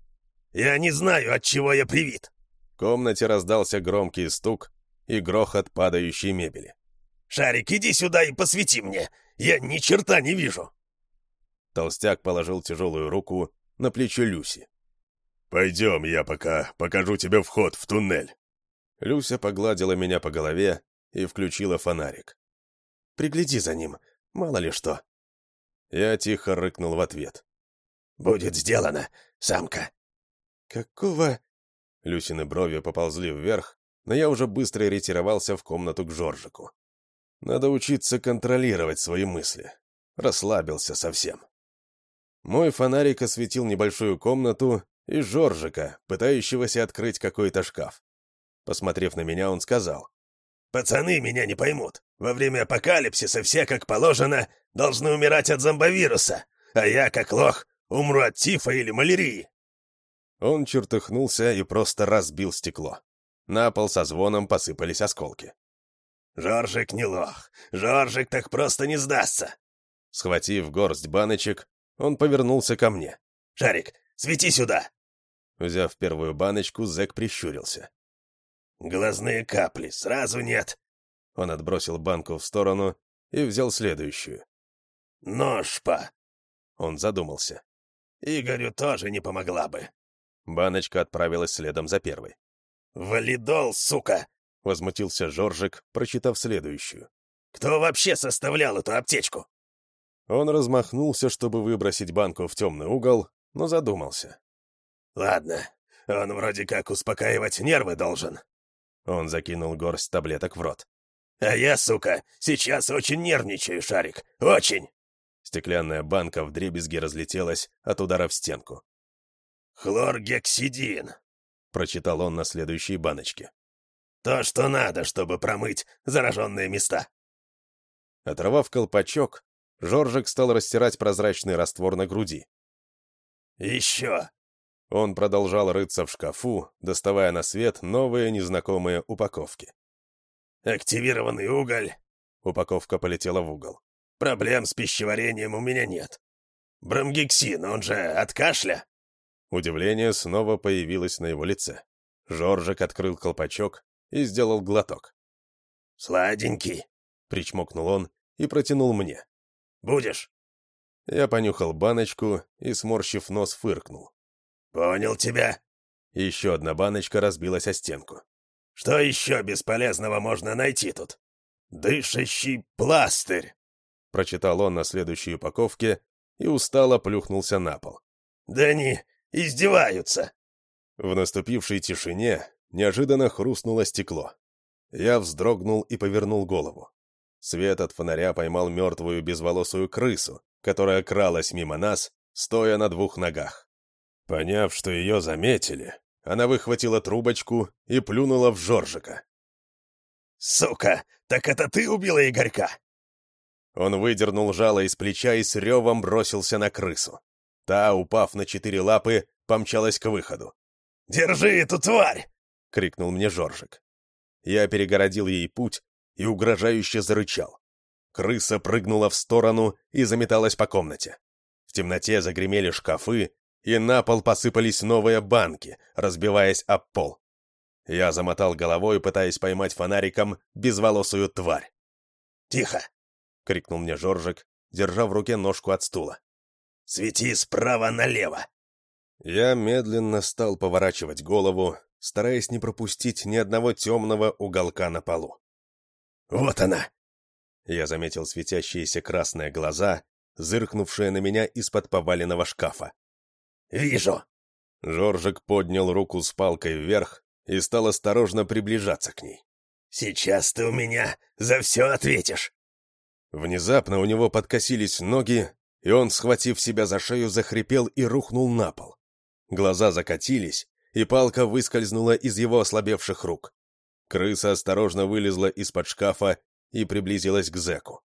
«Я не знаю, от чего я привит!» В комнате раздался громкий стук и грохот падающей мебели. «Шарик, иди сюда и посвети мне! Я ни черта не вижу!» Толстяк положил тяжелую руку на плечо Люси. «Пойдем, я пока покажу тебе вход в туннель». Люся погладила меня по голове и включила фонарик. «Пригляди за ним, мало ли что». Я тихо рыкнул в ответ. «Будет сделано, самка». «Какого...» Люсины брови поползли вверх, но я уже быстро ретировался в комнату к Жоржику. Надо учиться контролировать свои мысли. Расслабился совсем. Мой фонарик осветил небольшую комнату и Жоржика, пытающегося открыть какой-то шкаф. Посмотрев на меня, он сказал. «Пацаны меня не поймут. Во время апокалипсиса все, как положено, должны умирать от зомбовируса, а я, как лох, умру от тифа или малярии». Он чертыхнулся и просто разбил стекло. На пол со звоном посыпались осколки. Жоржик не лох. Жоржик так просто не сдастся. Схватив горсть баночек, он повернулся ко мне. «Шарик, свети сюда!» Взяв первую баночку, зэк прищурился. «Глазные капли, сразу нет!» Он отбросил банку в сторону и взял следующую. «Ножпа!» Он задумался. «Игорю тоже не помогла бы». Баночка отправилась следом за первой. «Валидол, сука!» — возмутился Жоржик, прочитав следующую. «Кто вообще составлял эту аптечку?» Он размахнулся, чтобы выбросить банку в темный угол, но задумался. «Ладно, он вроде как успокаивать нервы должен». Он закинул горсть таблеток в рот. «А я, сука, сейчас очень нервничаю, Шарик, очень!» Стеклянная банка вдребезги разлетелась от удара в стенку. «Хлоргексидин», — прочитал он на следующей баночке. «То, что надо, чтобы промыть зараженные места». Оторвав колпачок, Жоржик стал растирать прозрачный раствор на груди. «Еще!» Он продолжал рыться в шкафу, доставая на свет новые незнакомые упаковки. «Активированный уголь!» Упаковка полетела в угол. «Проблем с пищеварением у меня нет. Бромгексин, он же от кашля!» Удивление снова появилось на его лице. Жоржик открыл колпачок и сделал глоток. «Сладенький!» — причмокнул он и протянул мне. Будешь?» Я понюхал баночку и, сморщив нос, фыркнул. «Понял тебя». Еще одна баночка разбилась о стенку. «Что еще бесполезного можно найти тут? Дышащий пластырь!» Прочитал он на следующей упаковке и устало плюхнулся на пол. «Да они издеваются!» В наступившей тишине неожиданно хрустнуло стекло. Я вздрогнул и повернул голову. Свет от фонаря поймал мертвую безволосую крысу, которая кралась мимо нас, стоя на двух ногах. Поняв, что ее заметили, она выхватила трубочку и плюнула в Жоржика. «Сука, так это ты убила Игорька?» Он выдернул жало из плеча и с ревом бросился на крысу. Та, упав на четыре лапы, помчалась к выходу. «Держи эту тварь!» — крикнул мне Жоржик. Я перегородил ей путь и угрожающе зарычал. Крыса прыгнула в сторону и заметалась по комнате. В темноте загремели шкафы, и на пол посыпались новые банки, разбиваясь об пол. Я замотал головой, пытаясь поймать фонариком безволосую тварь. «Тихо!» — крикнул мне Жоржик, держа в руке ножку от стула. «Свети справа налево!» Я медленно стал поворачивать голову, стараясь не пропустить ни одного темного уголка на полу. «Вот она!» Я заметил светящиеся красные глаза, зыркнувшие на меня из-под поваленного шкафа. «Вижу!» Жоржик поднял руку с палкой вверх и стал осторожно приближаться к ней. «Сейчас ты у меня за все ответишь!» Внезапно у него подкосились ноги, и он, схватив себя за шею, захрипел и рухнул на пол. Глаза закатились, и палка выскользнула из его ослабевших рук. Крыса осторожно вылезла из-под шкафа и приблизилась к зэку.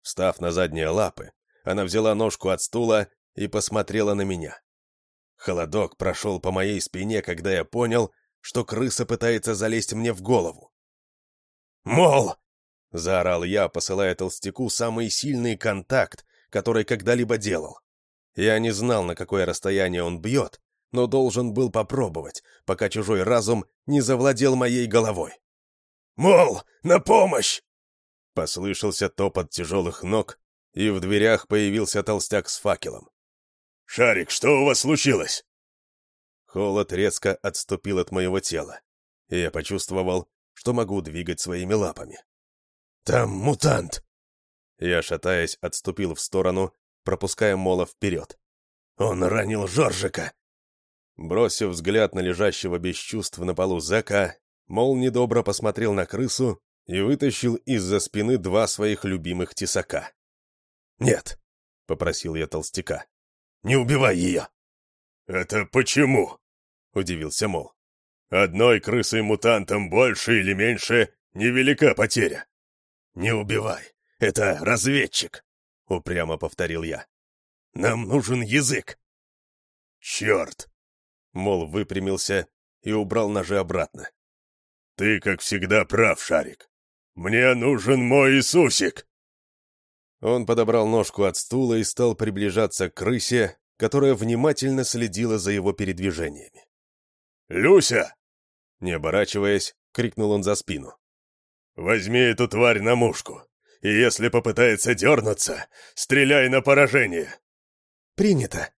Встав на задние лапы, она взяла ножку от стула и посмотрела на меня. Холодок прошел по моей спине, когда я понял, что крыса пытается залезть мне в голову. «Мол!» — заорал я, посылая толстяку самый сильный контакт, который когда-либо делал. Я не знал, на какое расстояние он бьет, но должен был попробовать, пока чужой разум не завладел моей головой. «Мол, на помощь!» Послышался топот тяжелых ног, и в дверях появился толстяк с факелом. «Шарик, что у вас случилось?» Холод резко отступил от моего тела, и я почувствовал, что могу двигать своими лапами. «Там мутант!» Я, шатаясь, отступил в сторону, пропуская Мола вперед. «Он ранил Жоржика!» Бросив взгляд на лежащего без чувств на полу зэка, Мол недобро посмотрел на крысу и вытащил из-за спины два своих любимых тесака. «Нет», — попросил я толстяка, — «не убивай ее». «Это почему?» — удивился Мол. «Одной крысой-мутантом больше или меньше невелика потеря». «Не убивай, это разведчик», — упрямо повторил я. «Нам нужен язык». «Черт!» Мол выпрямился и убрал ножи обратно. «Ты, как всегда, прав, Шарик. Мне нужен мой Иисусик!» Он подобрал ножку от стула и стал приближаться к крысе, которая внимательно следила за его передвижениями. «Люся!» Не оборачиваясь, крикнул он за спину. «Возьми эту тварь на мушку, и если попытается дернуться, стреляй на поражение!» «Принято!» —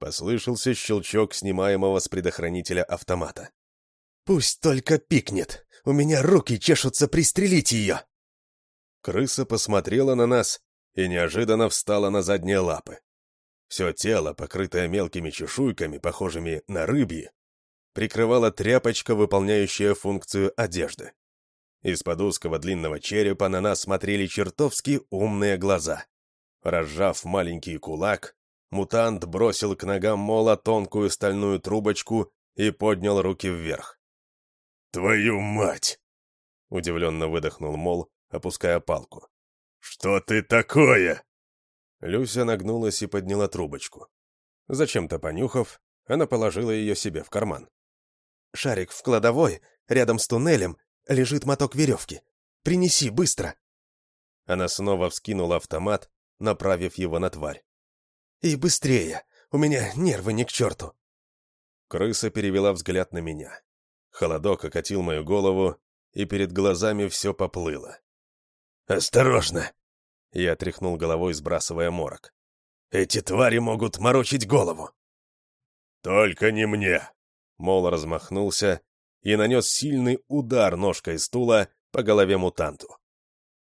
послышался щелчок снимаемого с предохранителя автомата. «Пусть только пикнет! У меня руки чешутся пристрелить ее!» Крыса посмотрела на нас и неожиданно встала на задние лапы. Все тело, покрытое мелкими чешуйками, похожими на рыбьи, прикрывала тряпочка, выполняющая функцию одежды. Из-под узкого длинного черепа на нас смотрели чертовски умные глаза. Разжав маленький кулак, мутант бросил к ногам Мола тонкую стальную трубочку и поднял руки вверх. «Твою мать!» — удивленно выдохнул Мол, опуская палку. «Что ты такое?» Люся нагнулась и подняла трубочку. Зачем-то понюхав, она положила ее себе в карман. «Шарик в кладовой, рядом с туннелем, лежит моток веревки. Принеси, быстро!» Она снова вскинула автомат, направив его на тварь. «И быстрее! У меня нервы не к черту!» Крыса перевела взгляд на меня. Холодок окатил мою голову, и перед глазами все поплыло. «Осторожно!» Я тряхнул головой, сбрасывая морок. «Эти твари могут морочить голову!» «Только не мне!» Мол размахнулся и нанес сильный удар ножкой стула по голове мутанту.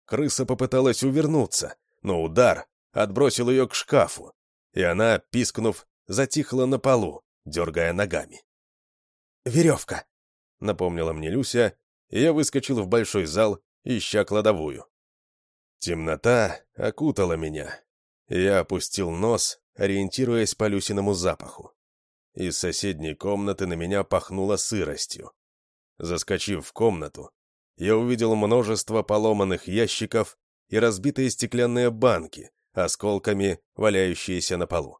Крыса попыталась увернуться, но удар отбросил ее к шкафу, и она, пискнув, затихла на полу, дергая ногами. «Веревка!» — напомнила мне Люся, и я выскочил в большой зал, ища кладовую. Темнота окутала меня. Я опустил нос, ориентируясь по Люсиному запаху. Из соседней комнаты на меня пахнуло сыростью. Заскочив в комнату, я увидел множество поломанных ящиков и разбитые стеклянные банки, осколками валяющиеся на полу.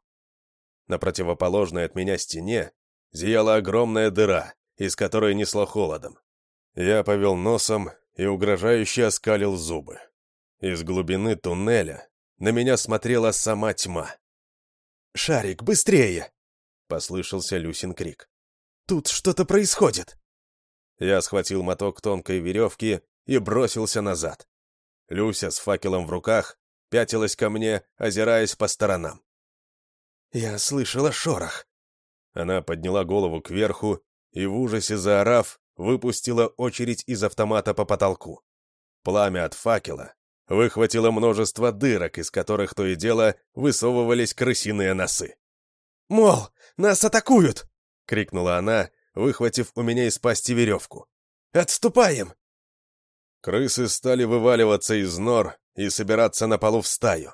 На противоположной от меня стене зияла огромная дыра, из которой несло холодом. Я повел носом и угрожающе оскалил зубы. Из глубины туннеля на меня смотрела сама тьма. «Шарик, быстрее!» — послышался Люсин крик. «Тут что-то происходит!» Я схватил моток тонкой веревки и бросился назад. Люся с факелом в руках пятилась ко мне, озираясь по сторонам. «Я слышала шорох!» Она подняла голову кверху и в ужасе заорав, выпустила очередь из автомата по потолку. Пламя от факела выхватило множество дырок, из которых то и дело высовывались крысиные носы. «Мол, нас атакуют!» — крикнула она, выхватив у меня из пасти веревку. «Отступаем!» Крысы стали вываливаться из нор и собираться на полу в стаю.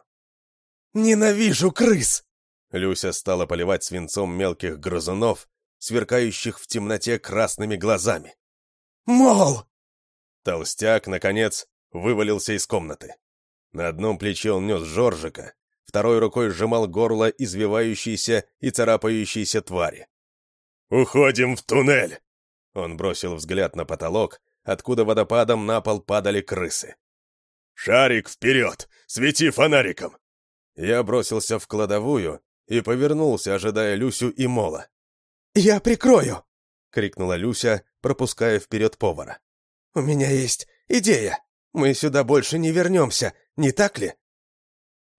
«Ненавижу крыс!» Люся стала поливать свинцом мелких грызунов, сверкающих в темноте красными глазами. «Мол!» Толстяк, наконец, вывалился из комнаты. На одном плече он нес Жоржика, второй рукой сжимал горло извивающейся и царапающейся твари. «Уходим в туннель!» Он бросил взгляд на потолок, откуда водопадом на пол падали крысы. «Шарик вперед! Свети фонариком!» Я бросился в кладовую и повернулся, ожидая Люсю и Мола. «Я прикрою!» — крикнула Люся, пропуская вперед повара. «У меня есть идея! Мы сюда больше не вернемся, не так ли?»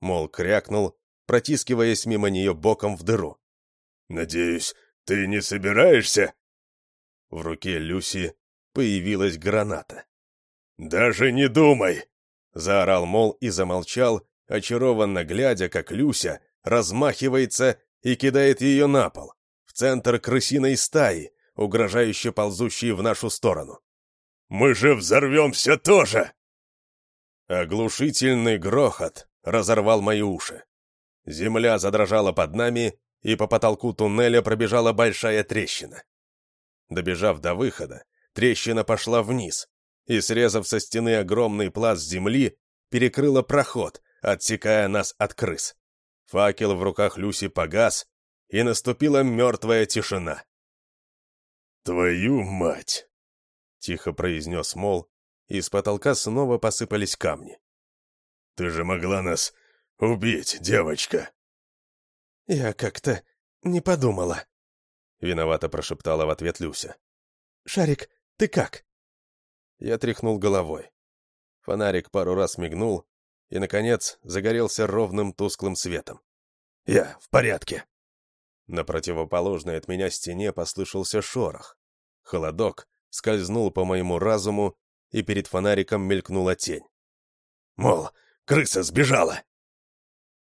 Мол крякнул, протискиваясь мимо нее боком в дыру. «Надеюсь, ты не собираешься?» В руке Люси появилась граната. «Даже не думай!» — заорал Мол и замолчал, очарованно глядя, как Люся размахивается и кидает ее на пол, в центр крысиной стаи, угрожающе ползущей в нашу сторону. «Мы же взорвемся тоже!» Оглушительный грохот разорвал мои уши. Земля задрожала под нами, и по потолку туннеля пробежала большая трещина. Добежав до выхода, трещина пошла вниз, и, срезав со стены огромный пласт земли, перекрыла проход, отсекая нас от крыс. Факел в руках Люси погас, и наступила мертвая тишина. «Твою мать!» — тихо произнес Мол, и с потолка снова посыпались камни. «Ты же могла нас убить, девочка?» «Я как-то не подумала», — виновато прошептала в ответ Люся. «Шарик, ты как?» Я тряхнул головой. Фонарик пару раз мигнул и, наконец, загорелся ровным тусклым светом. «Я в порядке». На противоположной от меня стене послышался шорох. Холодок скользнул по моему разуму, и перед фонариком мелькнула тень. «Мол, крыса сбежала!»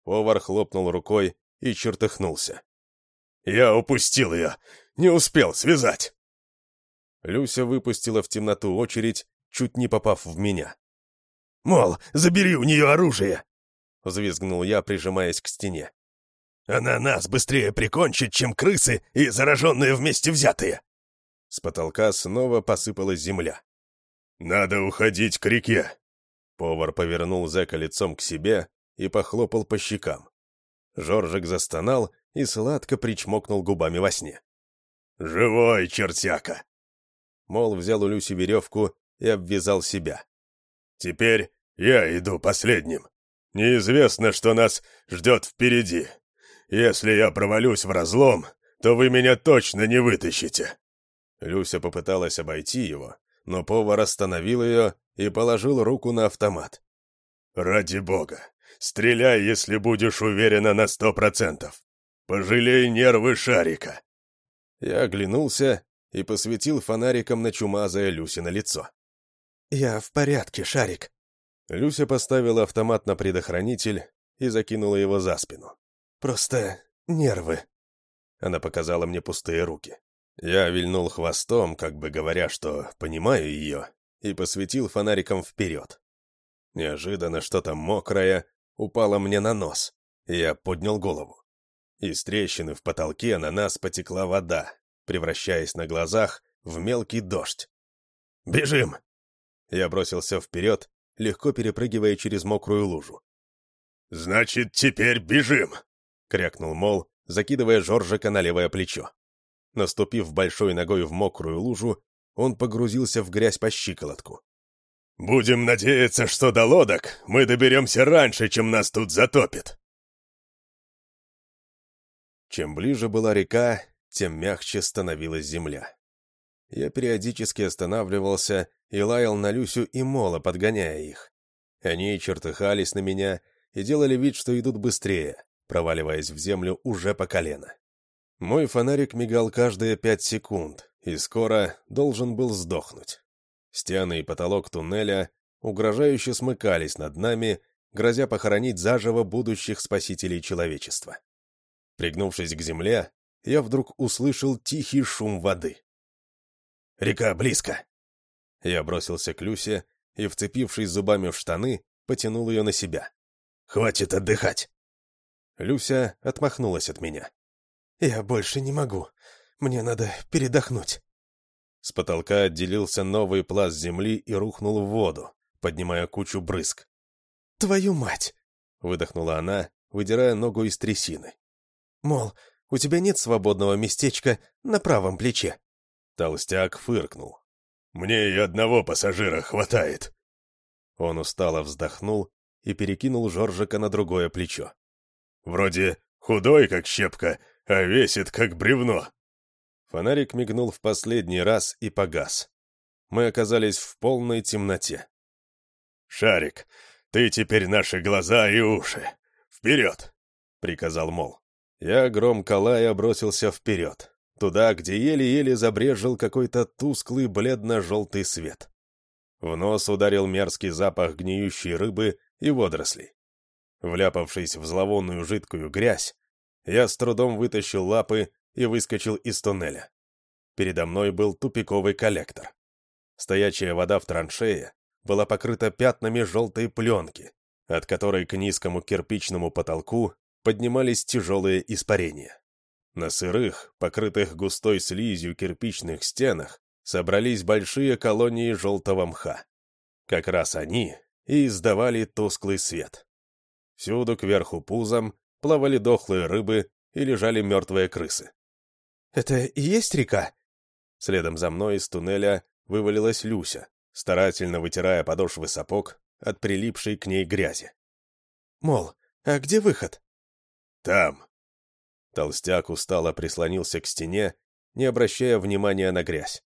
Повар хлопнул рукой и чертыхнулся. «Я упустил ее! Не успел связать!» Люся выпустила в темноту очередь, чуть не попав в меня. «Мол, забери у нее оружие!» — взвизгнул я, прижимаясь к стене. «Она нас быстрее прикончит, чем крысы и зараженные вместе взятые!» С потолка снова посыпалась земля. «Надо уходить к реке!» Повар повернул зэка лицом к себе и похлопал по щекам. Жоржик застонал и сладко причмокнул губами во сне. «Живой, чертяка!» Мол взял у Люси веревку и обвязал себя. «Теперь я иду последним. Неизвестно, что нас ждет впереди. Если я провалюсь в разлом, то вы меня точно не вытащите». Люся попыталась обойти его, но повар остановил ее и положил руку на автомат. «Ради бога, стреляй, если будешь уверена на сто процентов. Пожалей нервы шарика». Я оглянулся и посветил фонариком на чумазое Люси на лицо. «Я в порядке, Шарик». Люся поставила автомат на предохранитель и закинула его за спину. «Просто нервы». Она показала мне пустые руки. Я вильнул хвостом, как бы говоря, что понимаю ее, и посветил фонариком вперед. Неожиданно что-то мокрое упало мне на нос, и я поднял голову. Из трещины в потолке на нас потекла вода, превращаясь на глазах в мелкий дождь. «Бежим!» Я бросился вперед, легко перепрыгивая через мокрую лужу. «Значит, теперь бежим!» — крякнул Мол, закидывая Жоржика на левое плечо. Наступив большой ногой в мокрую лужу, он погрузился в грязь по щиколотку. «Будем надеяться, что до лодок мы доберемся раньше, чем нас тут затопит!» Чем ближе была река, тем мягче становилась земля. Я периодически останавливался и лаял на Люсю и Мола, подгоняя их. Они чертыхались на меня и делали вид, что идут быстрее, проваливаясь в землю уже по колено. Мой фонарик мигал каждые пять секунд, и скоро должен был сдохнуть. Стены и потолок туннеля угрожающе смыкались над нами, грозя похоронить заживо будущих спасителей человечества. Пригнувшись к земле, я вдруг услышал тихий шум воды. «Река близко!» Я бросился к Люсе и, вцепившись зубами в штаны, потянул ее на себя. «Хватит отдыхать!» Люся отмахнулась от меня. «Я больше не могу. Мне надо передохнуть». С потолка отделился новый пласт земли и рухнул в воду, поднимая кучу брызг. «Твою мать!» — выдохнула она, выдирая ногу из трясины. «Мол, у тебя нет свободного местечка на правом плече?» Толстяк фыркнул. «Мне и одного пассажира хватает». Он устало вздохнул и перекинул Жоржика на другое плечо. «Вроде худой, как щепка, а весит, как бревно». Фонарик мигнул в последний раз и погас. Мы оказались в полной темноте. «Шарик, ты теперь наши глаза и уши. Вперед!» — приказал Мол. Я громко лая бросился вперед, туда, где еле-еле забрежил какой-то тусклый бледно-желтый свет. В нос ударил мерзкий запах гниющей рыбы и водорослей. Вляпавшись в зловонную жидкую грязь, я с трудом вытащил лапы и выскочил из туннеля. Передо мной был тупиковый коллектор. Стоячая вода в траншее была покрыта пятнами желтой пленки, от которой к низкому кирпичному потолку поднимались тяжелые испарения. На сырых, покрытых густой слизью кирпичных стенах собрались большие колонии желтого мха. Как раз они и издавали тусклый свет. Всюду кверху пузом плавали дохлые рыбы и лежали мертвые крысы. «Это и есть река?» Следом за мной из туннеля вывалилась Люся, старательно вытирая подошвы сапог от прилипшей к ней грязи. «Мол, А где выход?» «Там». Толстяк устало прислонился к стене, не обращая внимания на грязь.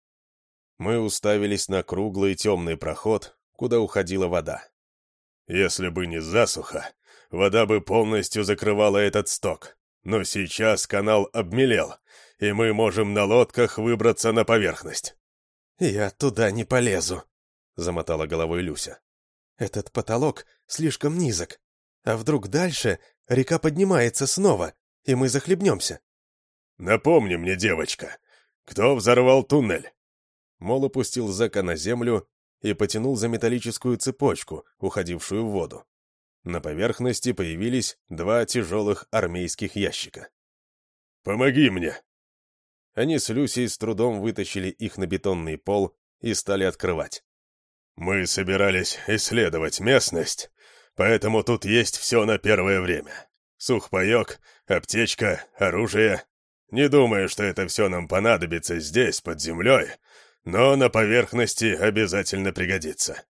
Мы уставились на круглый темный проход, куда уходила вода. «Если бы не засуха, вода бы полностью закрывала этот сток. Но сейчас канал обмелел, и мы можем на лодках выбраться на поверхность». «Я туда не полезу», — замотала головой Люся. «Этот потолок слишком низок. А вдруг дальше река поднимается снова, и мы захлебнемся?» «Напомни мне, девочка, кто взорвал туннель?» Мол опустил Зека на землю и потянул за металлическую цепочку, уходившую в воду. На поверхности появились два тяжелых армейских ящика. «Помоги мне!» Они с Люсей с трудом вытащили их на бетонный пол и стали открывать. «Мы собирались исследовать местность, поэтому тут есть все на первое время. Сухпайок, аптечка, оружие. Не думаю, что это все нам понадобится здесь, под землей, но на поверхности обязательно пригодится».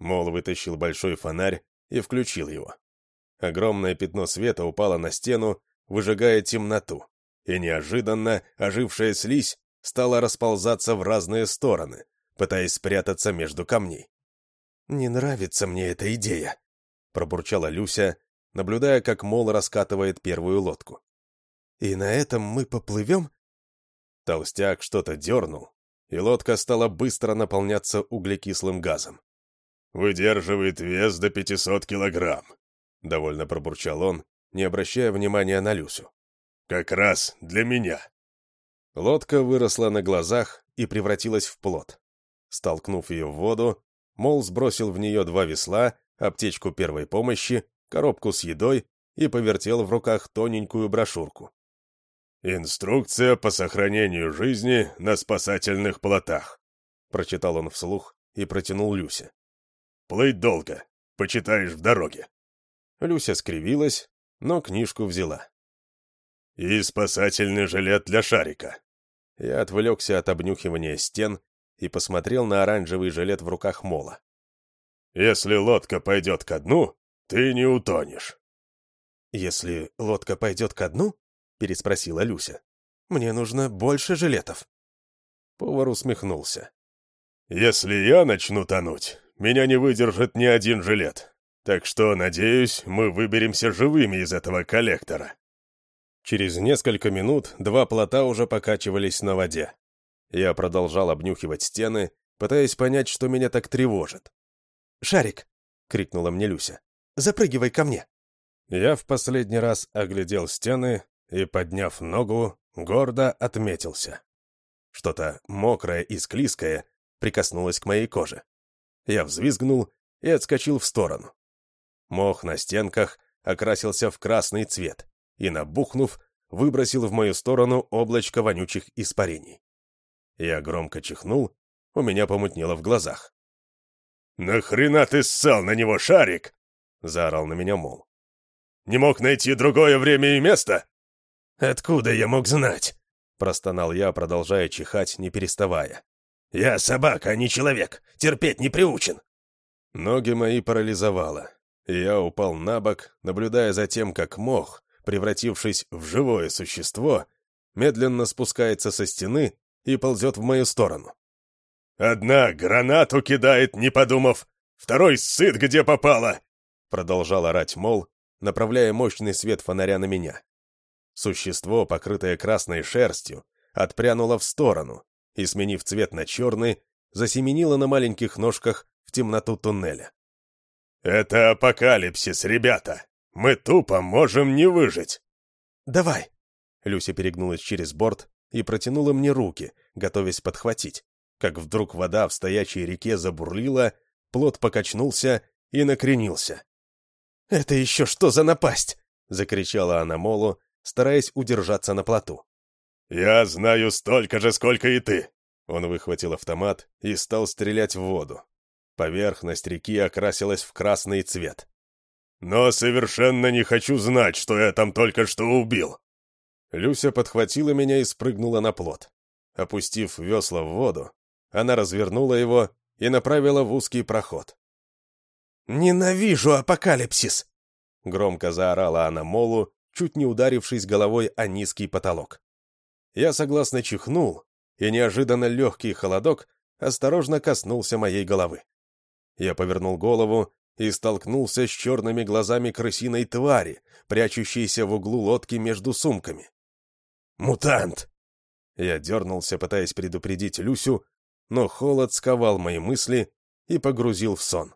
Мол вытащил большой фонарь и включил его. Огромное пятно света упало на стену, выжигая темноту, и неожиданно ожившая слизь стала расползаться в разные стороны, пытаясь спрятаться между камней. «Не нравится мне эта идея», — пробурчала Люся, наблюдая, как Мол раскатывает первую лодку. «И на этом мы поплывем?» Толстяк что-то дернул, и лодка стала быстро наполняться углекислым газом. «Выдерживает вес до 500 килограмм», — довольно пробурчал он, не обращая внимания на Люсю. «Как раз для меня». Лодка выросла на глазах и превратилась в плот. Столкнув ее в воду, Мол сбросил в нее два весла, аптечку первой помощи, коробку с едой и повертел в руках тоненькую брошюрку. «Инструкция по сохранению жизни на спасательных плотах», — прочитал он вслух и протянул Люсе. «Плыть долго. Почитаешь в дороге». Люся скривилась, но книжку взяла. «И спасательный жилет для шарика». Я отвлекся от обнюхивания стен и посмотрел на оранжевый жилет в руках Мола. «Если лодка пойдет ко дну, ты не утонешь». «Если лодка пойдет ко дну?» переспросила Люся. «Мне нужно больше жилетов». Повар усмехнулся. «Если я начну тонуть, меня не выдержит ни один жилет. Так что, надеюсь, мы выберемся живыми из этого коллектора». Через несколько минут два плота уже покачивались на воде. Я продолжал обнюхивать стены, пытаясь понять, что меня так тревожит. «Шарик!» — крикнула мне Люся. «Запрыгивай ко мне!» Я в последний раз оглядел стены, и, подняв ногу, гордо отметился. Что-то мокрое и склизкое прикоснулось к моей коже. Я взвизгнул и отскочил в сторону. Мох на стенках окрасился в красный цвет и, набухнув, выбросил в мою сторону облачко вонючих испарений. Я громко чихнул, у меня помутнело в глазах. «Нахрена ты ссал на него, шарик?» — заорал на меня Мол. «Не мог найти другое время и место?» «Откуда я мог знать?» — простонал я, продолжая чихать, не переставая. «Я собака, а не человек. Терпеть не приучен». Ноги мои парализовало, и я упал на бок, наблюдая за тем, как мох, превратившись в живое существо, медленно спускается со стены и ползет в мою сторону. «Одна гранату кидает, не подумав, второй сыт, где попало!» Продолжал орать Мол, направляя мощный свет фонаря на меня. Существо, покрытое красной шерстью, отпрянуло в сторону и, сменив цвет на черный, засеменило на маленьких ножках в темноту туннеля. «Это апокалипсис, ребята! Мы тупо можем не выжить!» «Давай!» Люся перегнулась через борт и протянула мне руки, готовясь подхватить, как вдруг вода в стоячей реке забурлила, плот покачнулся и накренился. «Это еще что за напасть?» — закричала она Молу, стараясь удержаться на плоту. «Я знаю столько же, сколько и ты!» Он выхватил автомат и стал стрелять в воду. Поверхность реки окрасилась в красный цвет. «Но совершенно не хочу знать, что я там только что убил!» Люся подхватила меня и спрыгнула на плот. Опустив весла в воду, она развернула его и направила в узкий проход. «Ненавижу апокалипсис!» Громко заорала она Молу, чуть не ударившись головой о низкий потолок. Я согласно чихнул, и неожиданно легкий холодок осторожно коснулся моей головы. Я повернул голову и столкнулся с черными глазами крысиной твари, прячущейся в углу лодки между сумками. «Мутант!» Я дернулся, пытаясь предупредить Люсю, но холод сковал мои мысли и погрузил в сон.